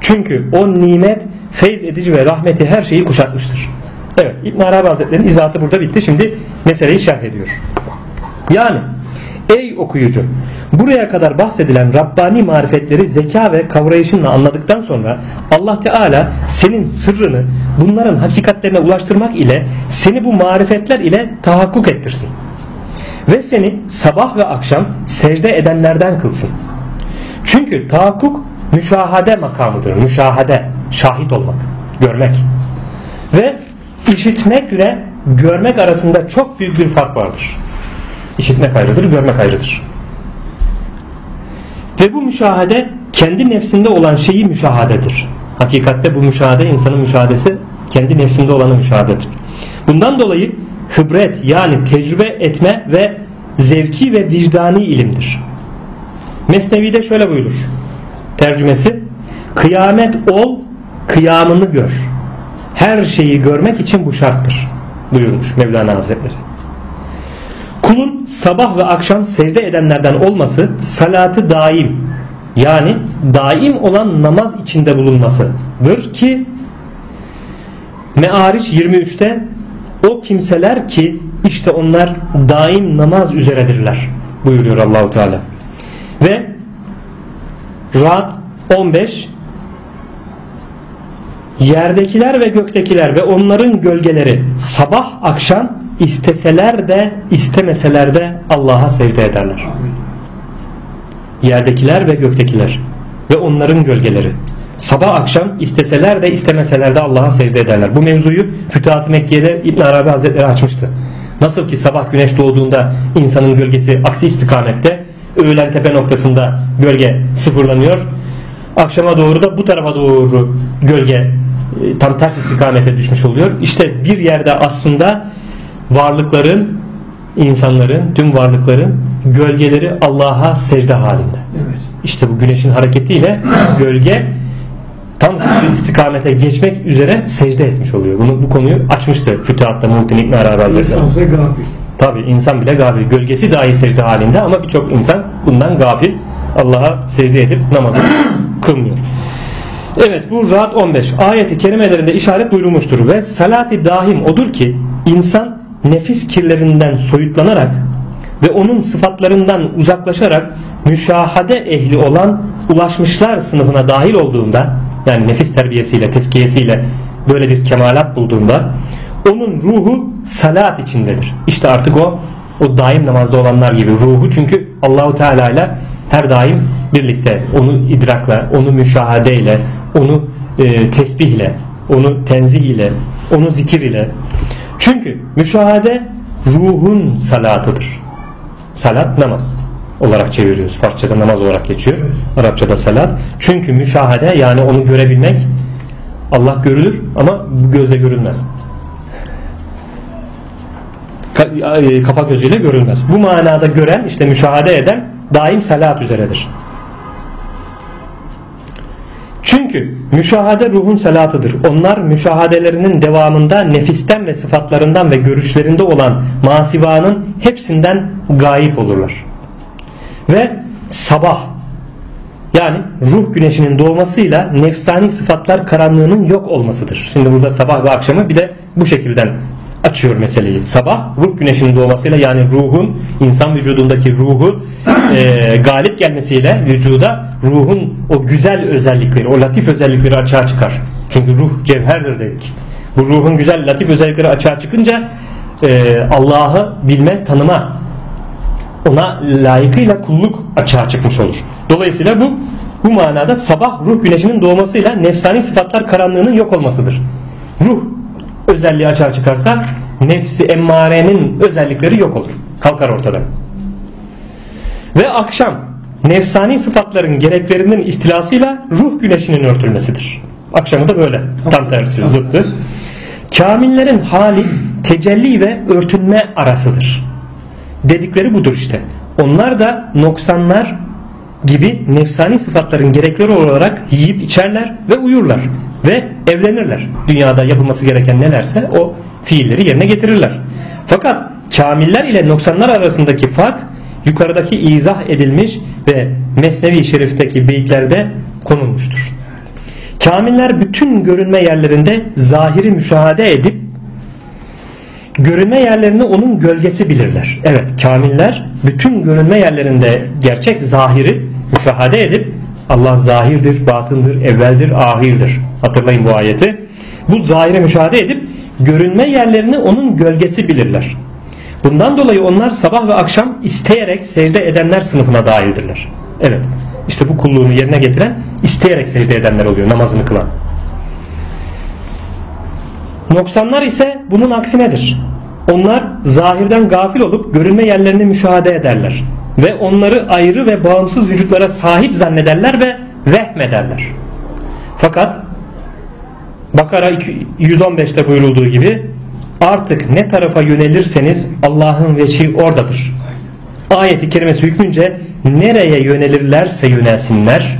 Çünkü o nimet feyz edici ve rahmeti her şeyi kuşatmıştır. Evet İbn Arabi Hazretleri'nin izahatı burada bitti. Şimdi meseleyi şerh ediyor. Yani ey okuyucu buraya kadar bahsedilen Rabbani marifetleri zeka ve kavrayışınla anladıktan sonra Allah Teala senin sırrını bunların hakikatlerine ulaştırmak ile seni bu marifetler ile tahakkuk ettirsin. Ve seni sabah ve akşam secde edenlerden kılsın. Çünkü tahakkuk müşahade makamıdır. Müşahade, şahit olmak, görmek. Ve işitmekle görmek arasında çok büyük bir fark vardır. İşitmek ayrıdır, görmek ayrıdır. Ve bu müşahede kendi nefsinde olan şeyi müşahadedir. Hakikatte bu müşahede insanın müşahadesi kendi nefsinde olanı müşahadedir. Bundan dolayı hıbret yani tecrübe etme ve zevki ve vicdani ilimdir. Mesnevi'de şöyle buyurur. Tercümesi Kıyamet ol, kıyamını gör. Her şeyi görmek için bu şarttır. Buyurmuş Mevlana Hazretleri. Kulun sabah ve akşam secde edenlerden olması salatı daim yani daim olan namaz içinde bulunmasıdır ki Me'ariç 23'te o kimseler ki işte onlar daim namaz üzeredirler buyuruyor Allahu Teala. Ve Rad 15 Yerdekiler ve göktekiler ve onların gölgeleri sabah akşam isteseler de istemeseler de Allah'a secde ederler. Yerdekiler ve göktekiler ve onların gölgeleri sabah akşam isteseler de istemeseler de Allah'a secde ederler. Bu mevzuyu Fütuhat-ı Mekke'de İbn Arabi Hazretleri açmıştı. Nasıl ki sabah güneş doğduğunda insanın gölgesi aksi istikamette öğlen tepe noktasında gölge sıfırlanıyor. Akşama doğru da bu tarafa doğru gölge tam ters istikamete düşmüş oluyor. İşte bir yerde aslında varlıkların, insanların, tüm varlıkların gölgeleri Allah'a secde halinde. Evet. İşte bu güneşin hareketiyle <clears throat> gölge tam istikamete geçmek üzere secde etmiş oluyor. Bunu bu konuyu açmıştı Fütuhat'ta Muhittin İbn Arabi Hazretleri. İnsansa gafil. Tabi insan bile gafil. Gölgesi dahi secde halinde ama birçok insan bundan gafil. Allah'a secde edip namazı <clears throat> kılmıyor. Evet bu Rahat 15 ayeti kerimelerinde işaret buyurulmuştur ve salati dahim odur ki insan nefis kirlerinden soyutlanarak ve onun sıfatlarından uzaklaşarak müşahade ehli olan ulaşmışlar sınıfına dahil olduğunda yani nefis terbiyesiyle, teskiyesiyle böyle bir kemalat bulduğunda onun ruhu salat içindedir. İşte artık o o daim namazda olanlar gibi ruhu çünkü Allahu Teala ile her daim birlikte onu idrakla, onu müşahadeyle, onu e, tesbihle, onu tenzih ile, onu zikir ile. Çünkü müşahade ruhun salatıdır. Salat namaz olarak çeviriyoruz. Farsçada namaz olarak geçiyor. Arapçada salat. Çünkü müşahede yani onu görebilmek Allah görülür ama gözle görülmez. E, kafa gözüyle görülmez. Bu manada gören işte müşahede eden daim salat üzeredir. Çünkü müşahade ruhun salatıdır. Onlar müşahadelerinin devamında nefisten ve sıfatlarından ve görüşlerinde olan masivanın hepsinden gayip olurlar. Ve sabah yani ruh güneşinin doğmasıyla nefsani sıfatlar karanlığının yok olmasıdır. Şimdi burada sabah ve akşamı bir de bu şekilden açıyor meseleyi. Sabah ruh güneşinin doğmasıyla yani ruhun insan vücudundaki ruhu e, galip gelmesiyle vücuda ruhun o güzel özellikleri, o latif özellikleri açığa çıkar. Çünkü ruh cevherdir dedik. Bu ruhun güzel latif özellikleri açığa çıkınca e, Allah'ı bilme, tanıma ona layıkıyla kulluk açığa çıkmış olur. Dolayısıyla bu bu manada sabah ruh güneşinin doğmasıyla nefsani sıfatlar karanlığının yok olmasıdır. Ruh özelliği açığa çıkarsa nefsi emmarenin özellikleri yok olur. Kalkar ortadan. Ve akşam nefsani sıfatların gereklerinin istilasıyla ruh güneşinin örtülmesidir. Akşamı da böyle. Tam tersi zıttı. Kamillerin hali tecelli ve örtünme arasıdır. Dedikleri budur işte. Onlar da noksanlar gibi nefsani sıfatların gerekleri olarak yiyip içerler ve uyurlar ve evlenirler. Dünyada yapılması gereken nelerse o fiilleri yerine getirirler. Fakat kamiller ile noksanlar arasındaki fark yukarıdaki izah edilmiş ve Mesnevi Şerif'teki beyitlerde konulmuştur. Kamiller bütün görünme yerlerinde zahiri müşahede edip görünme yerlerini onun gölgesi bilirler. Evet kamiller bütün görünme yerlerinde gerçek zahiri müşahade edip Allah zahirdir, batındır, evveldir, ahirdir. Hatırlayın bu ayeti. Bu zahire müşahede edip görünme yerlerini onun gölgesi bilirler. Bundan dolayı onlar sabah ve akşam isteyerek secde edenler sınıfına dahildirler. Evet. İşte bu kulluğunu yerine getiren isteyerek secde edenler oluyor namazını kılan. Noksanlar ise bunun aksinedir. Onlar zahirden gafil olup görünme yerlerini müşahede ederler. Ve onları ayrı ve bağımsız vücutlara sahip zannederler ve vehmederler. Fakat Bakara 115'te buyurulduğu gibi artık ne tarafa yönelirseniz Allah'ın veçi oradadır. Ayeti kerimesi hükmünce nereye yönelirlerse yönelsinler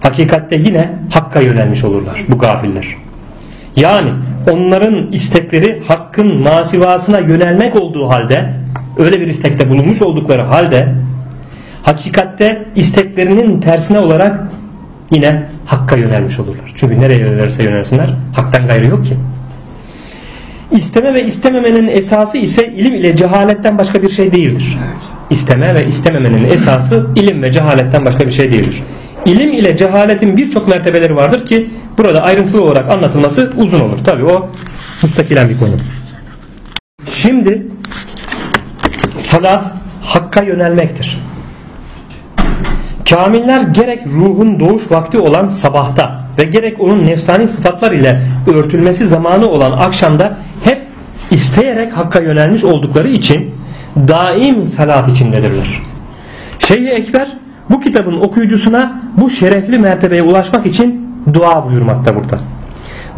hakikatte yine hakka yönelmiş olurlar bu gafiller. Yani onların istekleri hakkın masivasına yönelmek olduğu halde öyle bir istekte bulunmuş oldukları halde hakikatte isteklerinin tersine olarak yine hakka yönelmiş olurlar. Çünkü nereye yönelirse yönelsinler haktan gayrı yok ki. İsteme ve istememenin esası ise ilim ile cehaletten başka bir şey değildir. İsteme ve istememenin esası ilim ve cehaletten başka bir şey değildir. İlim ile cehaletin birçok mertebeleri vardır ki burada ayrıntılı olarak anlatılması uzun olur. Tabi o müstakilen bir konu. Şimdi salat hakka yönelmektir. Kamiller gerek ruhun doğuş vakti olan sabahta ve gerek onun nefsani sıfatlar ile örtülmesi zamanı olan akşamda hep isteyerek hakka yönelmiş oldukları için daim salat içindedirler. Şeyh Ekber bu kitabın okuyucusuna bu şerefli mertebeye ulaşmak için dua buyurmakta burada.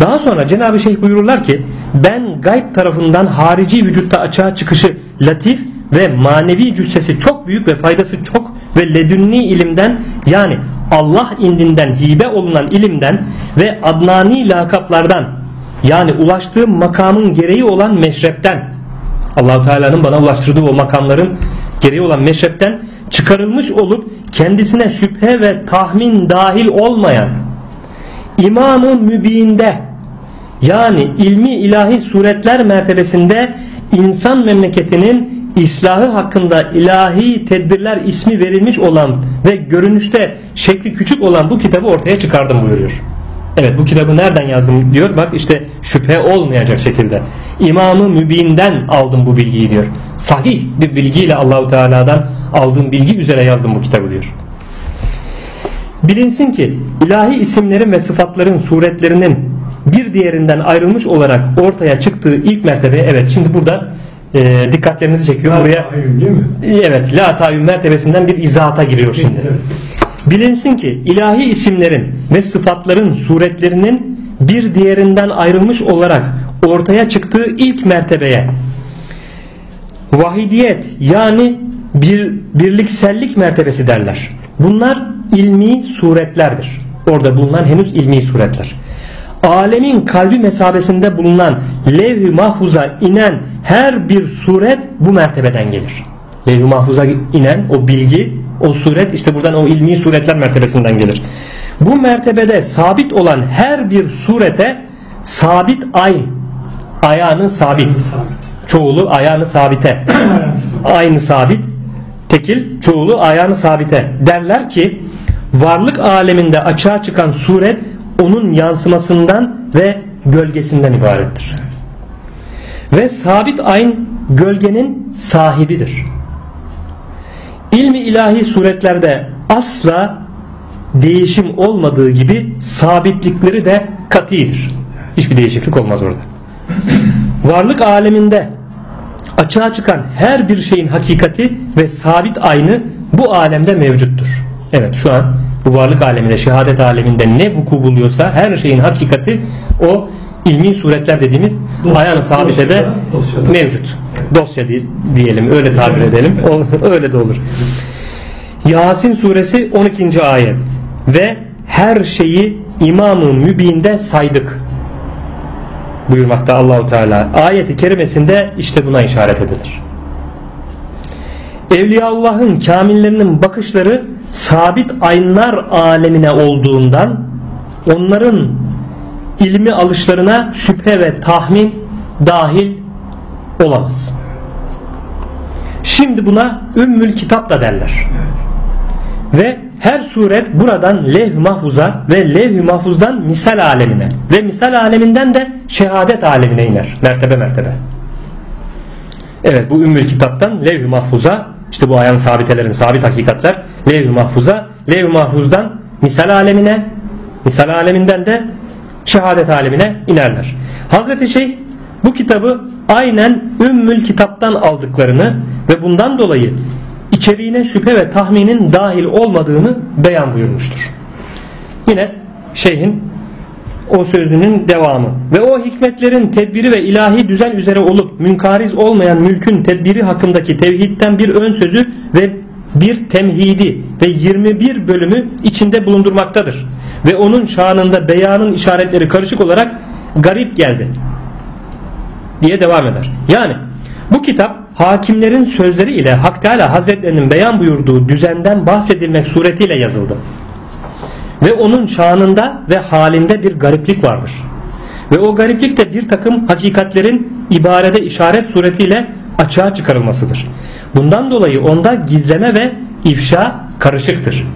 Daha sonra Cenab-ı Şeyh buyururlar ki ben gayb tarafından harici vücutta açığa çıkışı latif ve manevi cüssesi çok büyük ve faydası çok ve ledünni ilimden yani Allah indinden hibe olunan ilimden ve adnani lakaplardan yani ulaştığım makamın gereği olan meşrepten Allahu Teala'nın bana ulaştırdığı o makamların gereği olan meşrepten çıkarılmış olup kendisine şüphe ve tahmin dahil olmayan imamı mübinde yani ilmi ilahi suretler mertebesinde insan memleketinin islahı hakkında ilahi tedbirler ismi verilmiş olan ve görünüşte şekli küçük olan bu kitabı ortaya çıkardım buyuruyor. Evet bu kitabı nereden yazdım diyor. Bak işte şüphe olmayacak şekilde. İmamı Mübin'den aldım bu bilgiyi diyor. Sahih bir bilgiyle Allahu Teala'dan aldığım bilgi üzere yazdım bu kitabı diyor. Bilinsin ki ilahi isimlerin ve sıfatların suretlerinin bir diğerinden ayrılmış olarak ortaya çıktığı ilk mertebe evet şimdi burada e, dikkatlerinizi çekiyor buraya Hayır değil mi? evet la tayyüm mertebesinden bir izahata giriyor şimdi. Bilinsin ki ilahi isimlerin ve sıfatların suretlerinin bir diğerinden ayrılmış olarak ortaya çıktığı ilk mertebeye vahidiyet yani bir birliksellik mertebesi derler. Bunlar ilmi suretlerdir. Orada bulunan henüz ilmi suretler. Alemin kalbi mesabesinde bulunan levh-i mahfuza inen her bir suret bu mertebeden gelir. Levh-i mahfuza inen o bilgi, o suret işte buradan o ilmi suretler mertebesinden gelir. Bu mertebede sabit olan her bir surete sabit ayn, ayağını sabit, çoğulu ayağını sabite, aynı sabit, tekil, çoğulu ayağını sabite derler ki varlık aleminde açığa çıkan suret onun yansımasından ve gölgesinden ibarettir. Ve sabit ayn gölgenin sahibidir. İlmi ilahi suretlerde asla değişim olmadığı gibi sabitlikleri de katidir. Hiçbir değişiklik olmaz orada. Varlık aleminde açığa çıkan her bir şeyin hakikati ve sabit aynı bu alemde mevcuttur. Evet şu an bu varlık aleminde, şehadet aleminde ne vuku buluyorsa her şeyin hakikati o ilmi suretler dediğimiz ayağını sabitede dosyada. mevcut. Dosya diyelim öyle tabir edelim. O, <laughs> öyle de olur. Yasin suresi 12. ayet ve her şeyi imamı mübinde saydık buyurmakta Allahu Teala. Ayeti kerimesinde işte buna işaret edilir. Evliyaullah'ın kamillerinin bakışları sabit aynlar alemine olduğundan onların ilmi alışlarına şüphe ve tahmin dahil olamaz. Şimdi buna ümmül kitap da derler. Ve her suret buradan levh-i mahfuza ve levh-i mahfuzdan misal alemine ve misal aleminden de şehadet alemine iner. Mertebe mertebe. Evet bu ümmül kitaptan levh-i mahfuza işte bu ayağın sabitelerin sabit hakikatler levh-i mahfuza levh-i mahfuzdan misal alemine misal aleminden de şehadet alemine inerler. Hazreti Şeyh bu kitabı aynen Ümmül Kitap'tan aldıklarını ve bundan dolayı içeriğine şüphe ve tahminin dahil olmadığını beyan buyurmuştur. Yine şeyhin o sözünün devamı ve o hikmetlerin tedbiri ve ilahi düzen üzere olup münkariz olmayan mülkün tedbiri hakkındaki tevhidten bir ön sözü ve bir temhidi ve 21 bölümü içinde bulundurmaktadır. Ve onun şanında beyanın işaretleri karışık olarak garip geldi diye devam eder. Yani bu kitap hakimlerin sözleri ile Hak Teala Hazretlerinin beyan buyurduğu düzenden bahsedilmek suretiyle yazıldı. Ve onun şanında ve halinde bir gariplik vardır. Ve o gariplik de bir takım hakikatlerin ibarede işaret suretiyle açığa çıkarılmasıdır. Bundan dolayı onda gizleme ve ifşa karışıktır.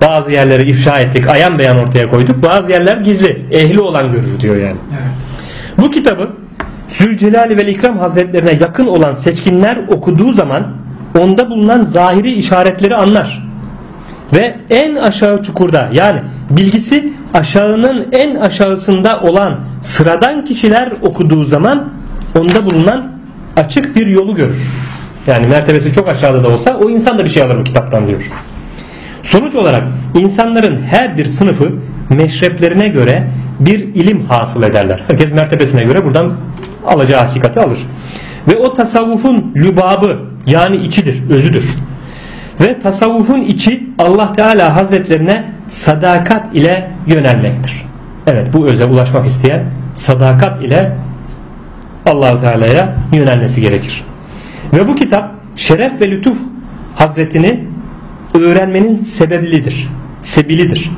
Bazı yerleri ifşa ettik, ayan beyan ortaya koyduk. Bazı yerler gizli, ehli olan görür diyor yani. Evet. Bu kitabı Zülcelal ve İkram Hazretlerine yakın olan seçkinler okuduğu zaman onda bulunan zahiri işaretleri anlar. Ve en aşağı çukurda yani bilgisi aşağının en aşağısında olan sıradan kişiler okuduğu zaman onda bulunan açık bir yolu görür. Yani mertebesi çok aşağıda da olsa o insan da bir şey alır bu kitaptan diyor. Sonuç olarak insanların her bir sınıfı meşreplerine göre bir ilim hasıl ederler. Herkes mertebesine göre buradan alacağı hakikati alır. Ve o tasavvufun lübabı yani içidir, özüdür. Ve tasavvufun içi Allah Teala Hazretlerine sadakat ile yönelmektir. Evet bu öze ulaşmak isteyen sadakat ile Allahu Teala'ya yönelmesi gerekir. Ve bu kitap şeref ve lütuf Hazretini öğrenmenin sebeblidir. Sebilidir.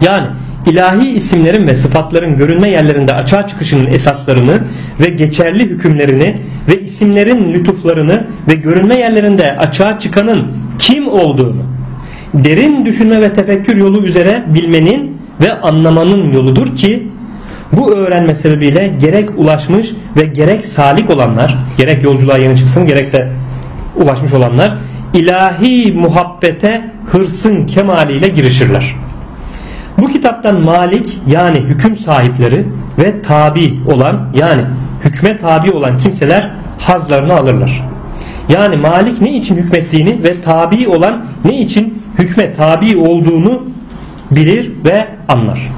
Yani ilahi isimlerin ve sıfatların görünme yerlerinde açığa çıkışının esaslarını ve geçerli hükümlerini ve isimlerin lütuflarını ve görünme yerlerinde açığa çıkanın kim olduğunu derin düşünme ve tefekkür yolu üzere bilmenin ve anlamanın yoludur ki bu öğrenme sebebiyle gerek ulaşmış ve gerek salik olanlar gerek yolculuğa yeni çıksın gerekse ulaşmış olanlar ilahi muhabbete hırsın kemaliyle girişirler. Bu kitaptan malik yani hüküm sahipleri ve tabi olan yani hükme tabi olan kimseler hazlarını alırlar. Yani malik ne için hükmettiğini ve tabi olan ne için hükme tabi olduğunu bilir ve anlar.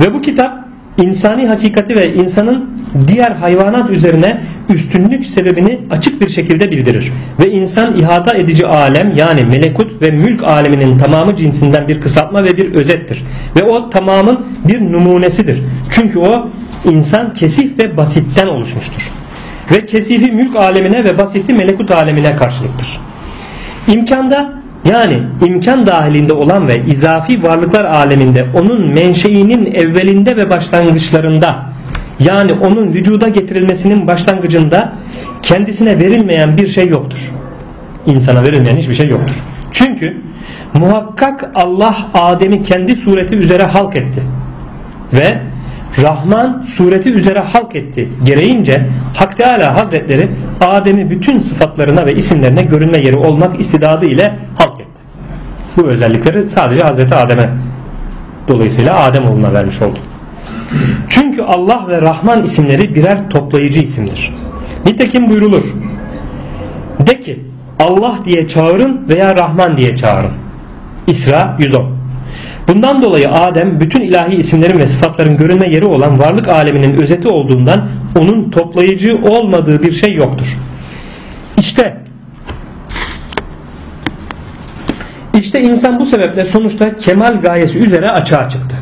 Ve bu kitap insani hakikati ve insanın diğer hayvanat üzerine üstünlük sebebini açık bir şekilde bildirir. Ve insan ihata edici alem yani melekut ve mülk aleminin tamamı cinsinden bir kısaltma ve bir özettir. Ve o tamamın bir numunesidir. Çünkü o insan kesif ve basitten oluşmuştur. Ve kesifi mülk alemine ve basiti melekut alemine karşılıktır. İmkanda yani imkan dahilinde olan ve izafi varlıklar aleminde onun menşeinin evvelinde ve başlangıçlarında yani onun vücuda getirilmesinin başlangıcında kendisine verilmeyen bir şey yoktur. İnsana verilmeyen hiçbir şey yoktur. Çünkü muhakkak Allah Adem'i kendi sureti üzere halk etti. Ve Rahman sureti üzere halk etti. Gereğince Hak Teala Hazretleri Adem'i bütün sıfatlarına ve isimlerine görünme yeri olmak istidadı ile halk etti. Bu özellikleri sadece Hazreti Adem'e dolayısıyla Adem oğluna vermiş oldu. Çünkü Allah ve Rahman isimleri birer toplayıcı isimdir. Nitekim buyrulur. De ki Allah diye çağırın veya Rahman diye çağırın. İsra 110 Bundan dolayı Adem bütün ilahi isimlerin ve sıfatların görünme yeri olan varlık aleminin özeti olduğundan onun toplayıcı olmadığı bir şey yoktur. İşte işte insan bu sebeple sonuçta kemal gayesi üzere açığa çıktı.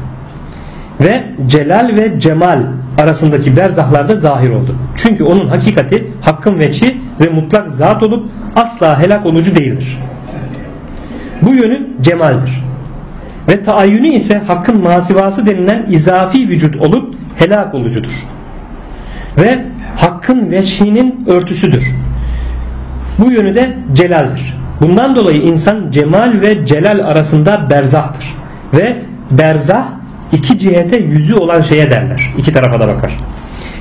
Ve celal ve cemal arasındaki berzahlarda zahir oldu. Çünkü onun hakikati hakkın veçi ve mutlak zat olup asla helak olucu değildir. Bu yönü cemaldir ve taayyünü ise hakkın masivası denilen izafi vücut olup helak olucudur. Ve hakkın veçhinin örtüsüdür. Bu yönü de celaldir. Bundan dolayı insan cemal ve celal arasında berzahtır. Ve berzah iki cihete yüzü olan şeye derler. İki tarafa da bakar.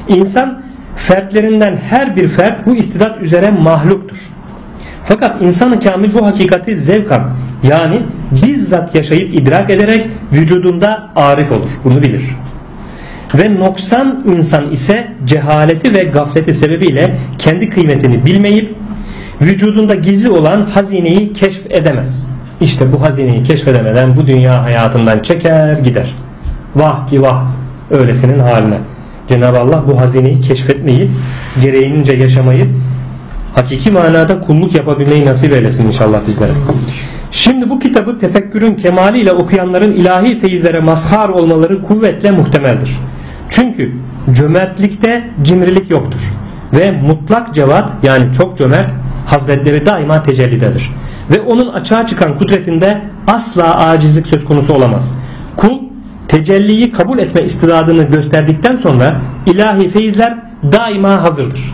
İnsan fertlerinden her bir fert bu istidat üzere mahluktur. Fakat insanı kamil bu hakikati zevkan yani bizzat yaşayıp idrak ederek vücudunda arif olur. Bunu bilir. Ve noksan insan ise cehaleti ve gafleti sebebiyle kendi kıymetini bilmeyip vücudunda gizli olan hazineyi keşf edemez. İşte bu hazineyi keşfedemeden bu dünya hayatından çeker gider. Vah ki vah öylesinin haline. Cenab-ı Allah bu hazineyi keşfetmeyi, gereğince yaşamayı hakiki manada kulluk yapabilmeyi nasip eylesin inşallah bizlere. Şimdi bu kitabı tefekkürün kemaliyle okuyanların ilahi feyizlere mazhar olmaları kuvvetle muhtemeldir. Çünkü cömertlikte cimrilik yoktur. Ve mutlak cevat yani çok cömert hazretleri daima tecellidedir. Ve onun açığa çıkan kudretinde asla acizlik söz konusu olamaz. Kul tecelliyi kabul etme istidadını gösterdikten sonra ilahi feyizler daima hazırdır.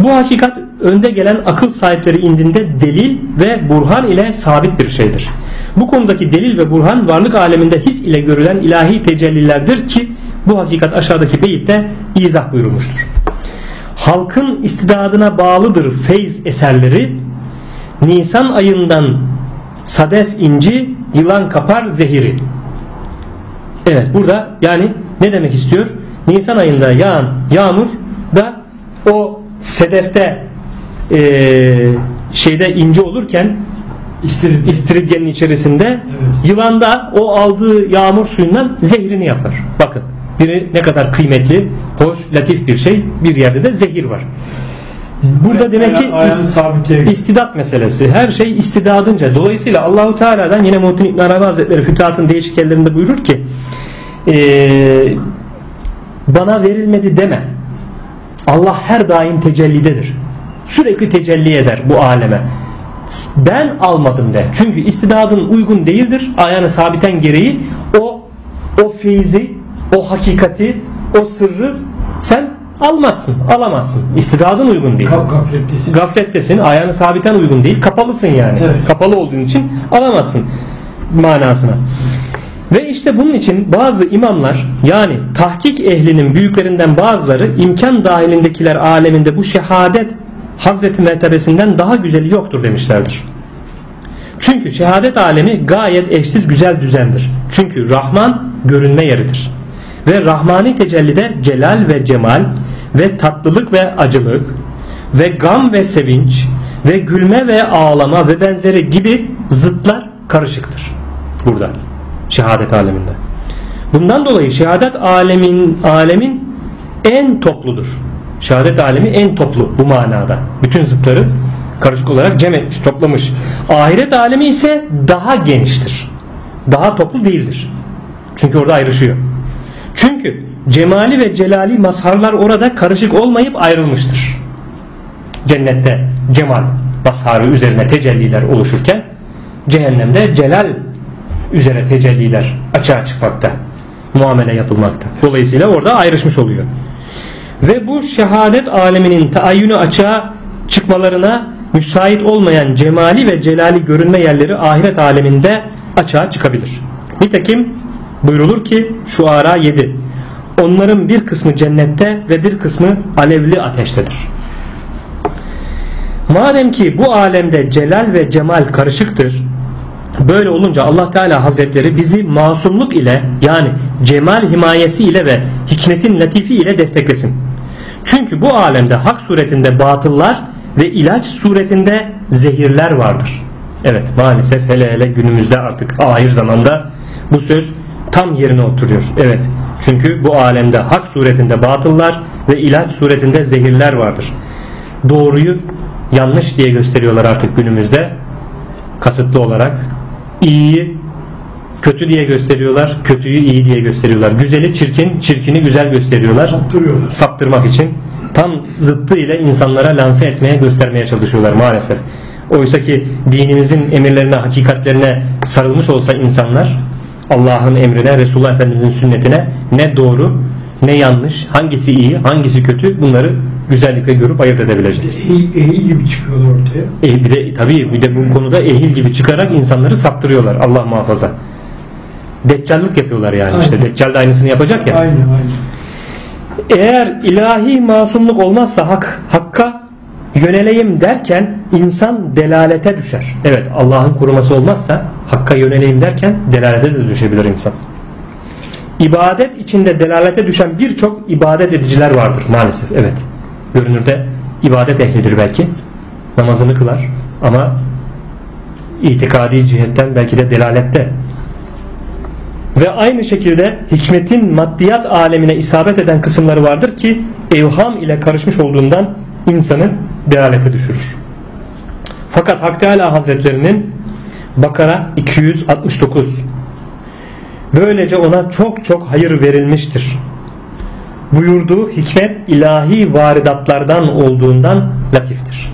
Bu hakikat önde gelen akıl sahipleri indinde delil ve burhan ile sabit bir şeydir. Bu konudaki delil ve burhan varlık aleminde his ile görülen ilahi tecellilerdir ki bu hakikat aşağıdaki beyitte izah buyurulmuştur. Halkın istidadına bağlıdır feyz eserleri. Nisan ayından sadef inci, yılan kapar zehiri. Evet burada yani ne demek istiyor? Nisan ayında yağan yağmur da o sedefte e, şeyde ince olurken İstiridye. istiridyenin içerisinde evet. yılan da o aldığı yağmur suyundan zehrini yapar. Bakın biri ne kadar kıymetli, hoş, latif bir şey. Bir yerde de zehir var. Burada demek ki istidat meselesi. Her şey istidadınca. Dolayısıyla Allahu Teala'dan yine Muhittin İbn Arabi Hazretleri Fütuhat'ın değişik yerlerinde buyurur ki ee, bana verilmedi deme. Allah her daim tecellidedir. Sürekli tecelli eder bu aleme. Ben almadım de. Çünkü istidadın uygun değildir. Ayağını sabiten gereği o o feyzi, o hakikati, o sırrı sen almazsın, alamazsın. İstidadın uygun değil. Gaflettesin. Gaflettesin, ayağını sabiten uygun değil. Kapalısın yani. Evet. Kapalı olduğun için alamazsın manasına. Ve işte bunun için bazı imamlar yani tahkik ehlinin büyüklerinden bazıları imkan dahilindekiler aleminde bu şehadet Hazreti mertebesinden daha güzeli yoktur demişlerdir. Çünkü şehadet alemi gayet eşsiz güzel düzendir. Çünkü Rahman görünme yeridir. Ve Rahmani tecellide celal ve cemal ve tatlılık ve acılık ve gam ve sevinç ve gülme ve ağlama ve benzeri gibi zıtlar karışıktır. Burada şehadet aleminde. Bundan dolayı şehadet alemin alemin en topludur. Şehadet alemi en toplu bu manada. Bütün zıtları karışık olarak cem etmiş, toplamış. Ahiret alemi ise daha geniştir. Daha toplu değildir. Çünkü orada ayrışıyor. Çünkü cemali ve celali mazharlar orada karışık olmayıp ayrılmıştır. Cennette cemal mazharı üzerine tecelliler oluşurken cehennemde celal üzere tecelliler açığa çıkmakta. Muamele yapılmakta. Dolayısıyla orada ayrışmış oluyor. Ve bu şehadet aleminin taayyünü açığa çıkmalarına müsait olmayan cemali ve celali görünme yerleri ahiret aleminde açığa çıkabilir. Nitekim buyrulur ki şu ara 7. Onların bir kısmı cennette ve bir kısmı alevli ateştedir. Madem ki bu alemde celal ve cemal karışıktır, böyle olunca Allah Teala Hazretleri bizi masumluk ile yani cemal himayesi ile ve hikmetin latifi ile desteklesin. Çünkü bu alemde hak suretinde batıllar ve ilaç suretinde zehirler vardır. Evet maalesef hele hele günümüzde artık ahir zamanda bu söz tam yerine oturuyor. Evet çünkü bu alemde hak suretinde batıllar ve ilaç suretinde zehirler vardır. Doğruyu yanlış diye gösteriyorlar artık günümüzde kasıtlı olarak. İyiyi kötü diye gösteriyorlar, kötüyü iyi diye gösteriyorlar. Güzeli çirkin, çirkini güzel gösteriyorlar. Saptırıyorlar. Saptırmak için tam zıttı ile insanlara lanse etmeye, göstermeye çalışıyorlar maalesef. Oysa ki dinimizin emirlerine, hakikatlerine sarılmış olsa insanlar Allah'ın emrine, Resulullah Efendimizin sünnetine ne doğru ne yanlış, hangisi iyi, hangisi kötü bunları güzellikle görüp ayırt edebilecek. Ehil, ehil gibi çıkıyorlar ortaya. E, bir de tabii bir de bu konuda ehil gibi çıkarak insanları saptırıyorlar. Allah muhafaza. Deccallık yapıyorlar yani işte. Aynen. Deccal de aynısını yapacak ya. Aynen aynen. Eğer ilahi masumluk olmazsa hak hakka yöneleyim derken insan delalete düşer. Evet Allah'ın koruması olmazsa hakka yöneleyim derken delalete de düşebilir insan. İbadet içinde delalete düşen birçok ibadet ediciler vardır maalesef. Evet. Görünürde ibadet ehlidir belki. Namazını kılar ama itikadi cihetten belki de delalette ve aynı şekilde hikmetin maddiyat alemine isabet eden kısımları vardır ki evham ile karışmış olduğundan insanı delalete düşürür. Fakat Hak Teala Hazretlerinin Bakara 269 Böylece ona çok çok hayır verilmiştir. Buyurduğu hikmet ilahi varidatlardan olduğundan latiftir.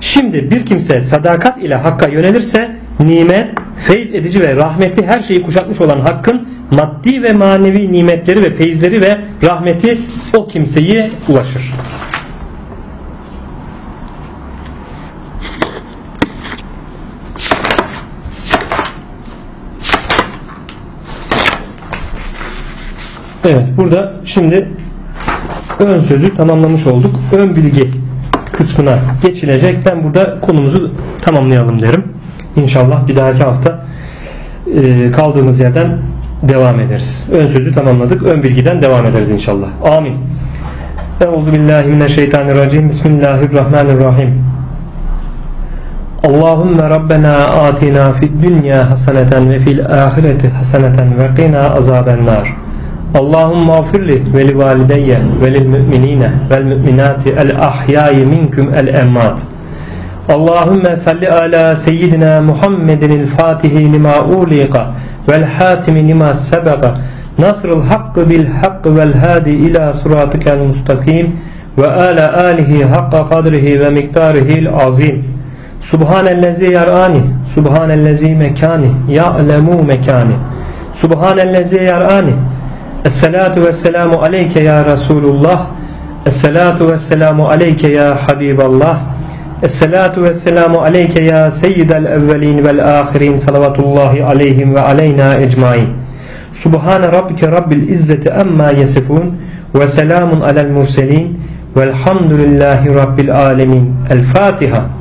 Şimdi bir kimse sadakat ile hakka yönelirse nimet, feyz edici ve rahmeti her şeyi kuşatmış olan hakkın maddi ve manevi nimetleri ve feyizleri ve rahmeti o kimseye ulaşır. Evet burada şimdi ön sözü tamamlamış olduk. Ön bilgi kısmına geçilecek. Ben burada konumuzu tamamlayalım derim. İnşallah bir dahaki hafta e, kaldığımız yerden devam ederiz. Ön sözü tamamladık. Ön bilgiden devam ederiz inşallah. Amin. Euzubillahimineşşeytanirracim. Bismillahirrahmanirrahim. Allahümme Rabbena atina fid dünya haseneten ve fil ahireti haseneten ve qina azaben nar. Allahümme afirli ve li valideyye ve lil müminine vel müminati el ahyai minkum el emmat. Allahümme salli ala seyyidina Muhammedin el fatihi lima uliqa vel hatimi lima sebeka nasrul hakkı bil hakkı vel hadi ila suratikel mustakim ve ala alihi hakka kadrihi ve miktarihil azim. Subhanellezi yarani, subhanellezi mekani, ya'lemu mekani. Subhanellezi yarani. Esselatu vesselamu aleyke ya Resulullah. Esselatu vesselamu aleyke ya Habiballah. Esselatu vesselamu aleyke ya seyyidel evvelin vel ahirin salavatullahi aleyhim ve aleyna ecmain. Subhane rabbike rabbil izzeti amma yesifun ve selamun alel murselin velhamdülillahi rabbil alemin. El Fatiha.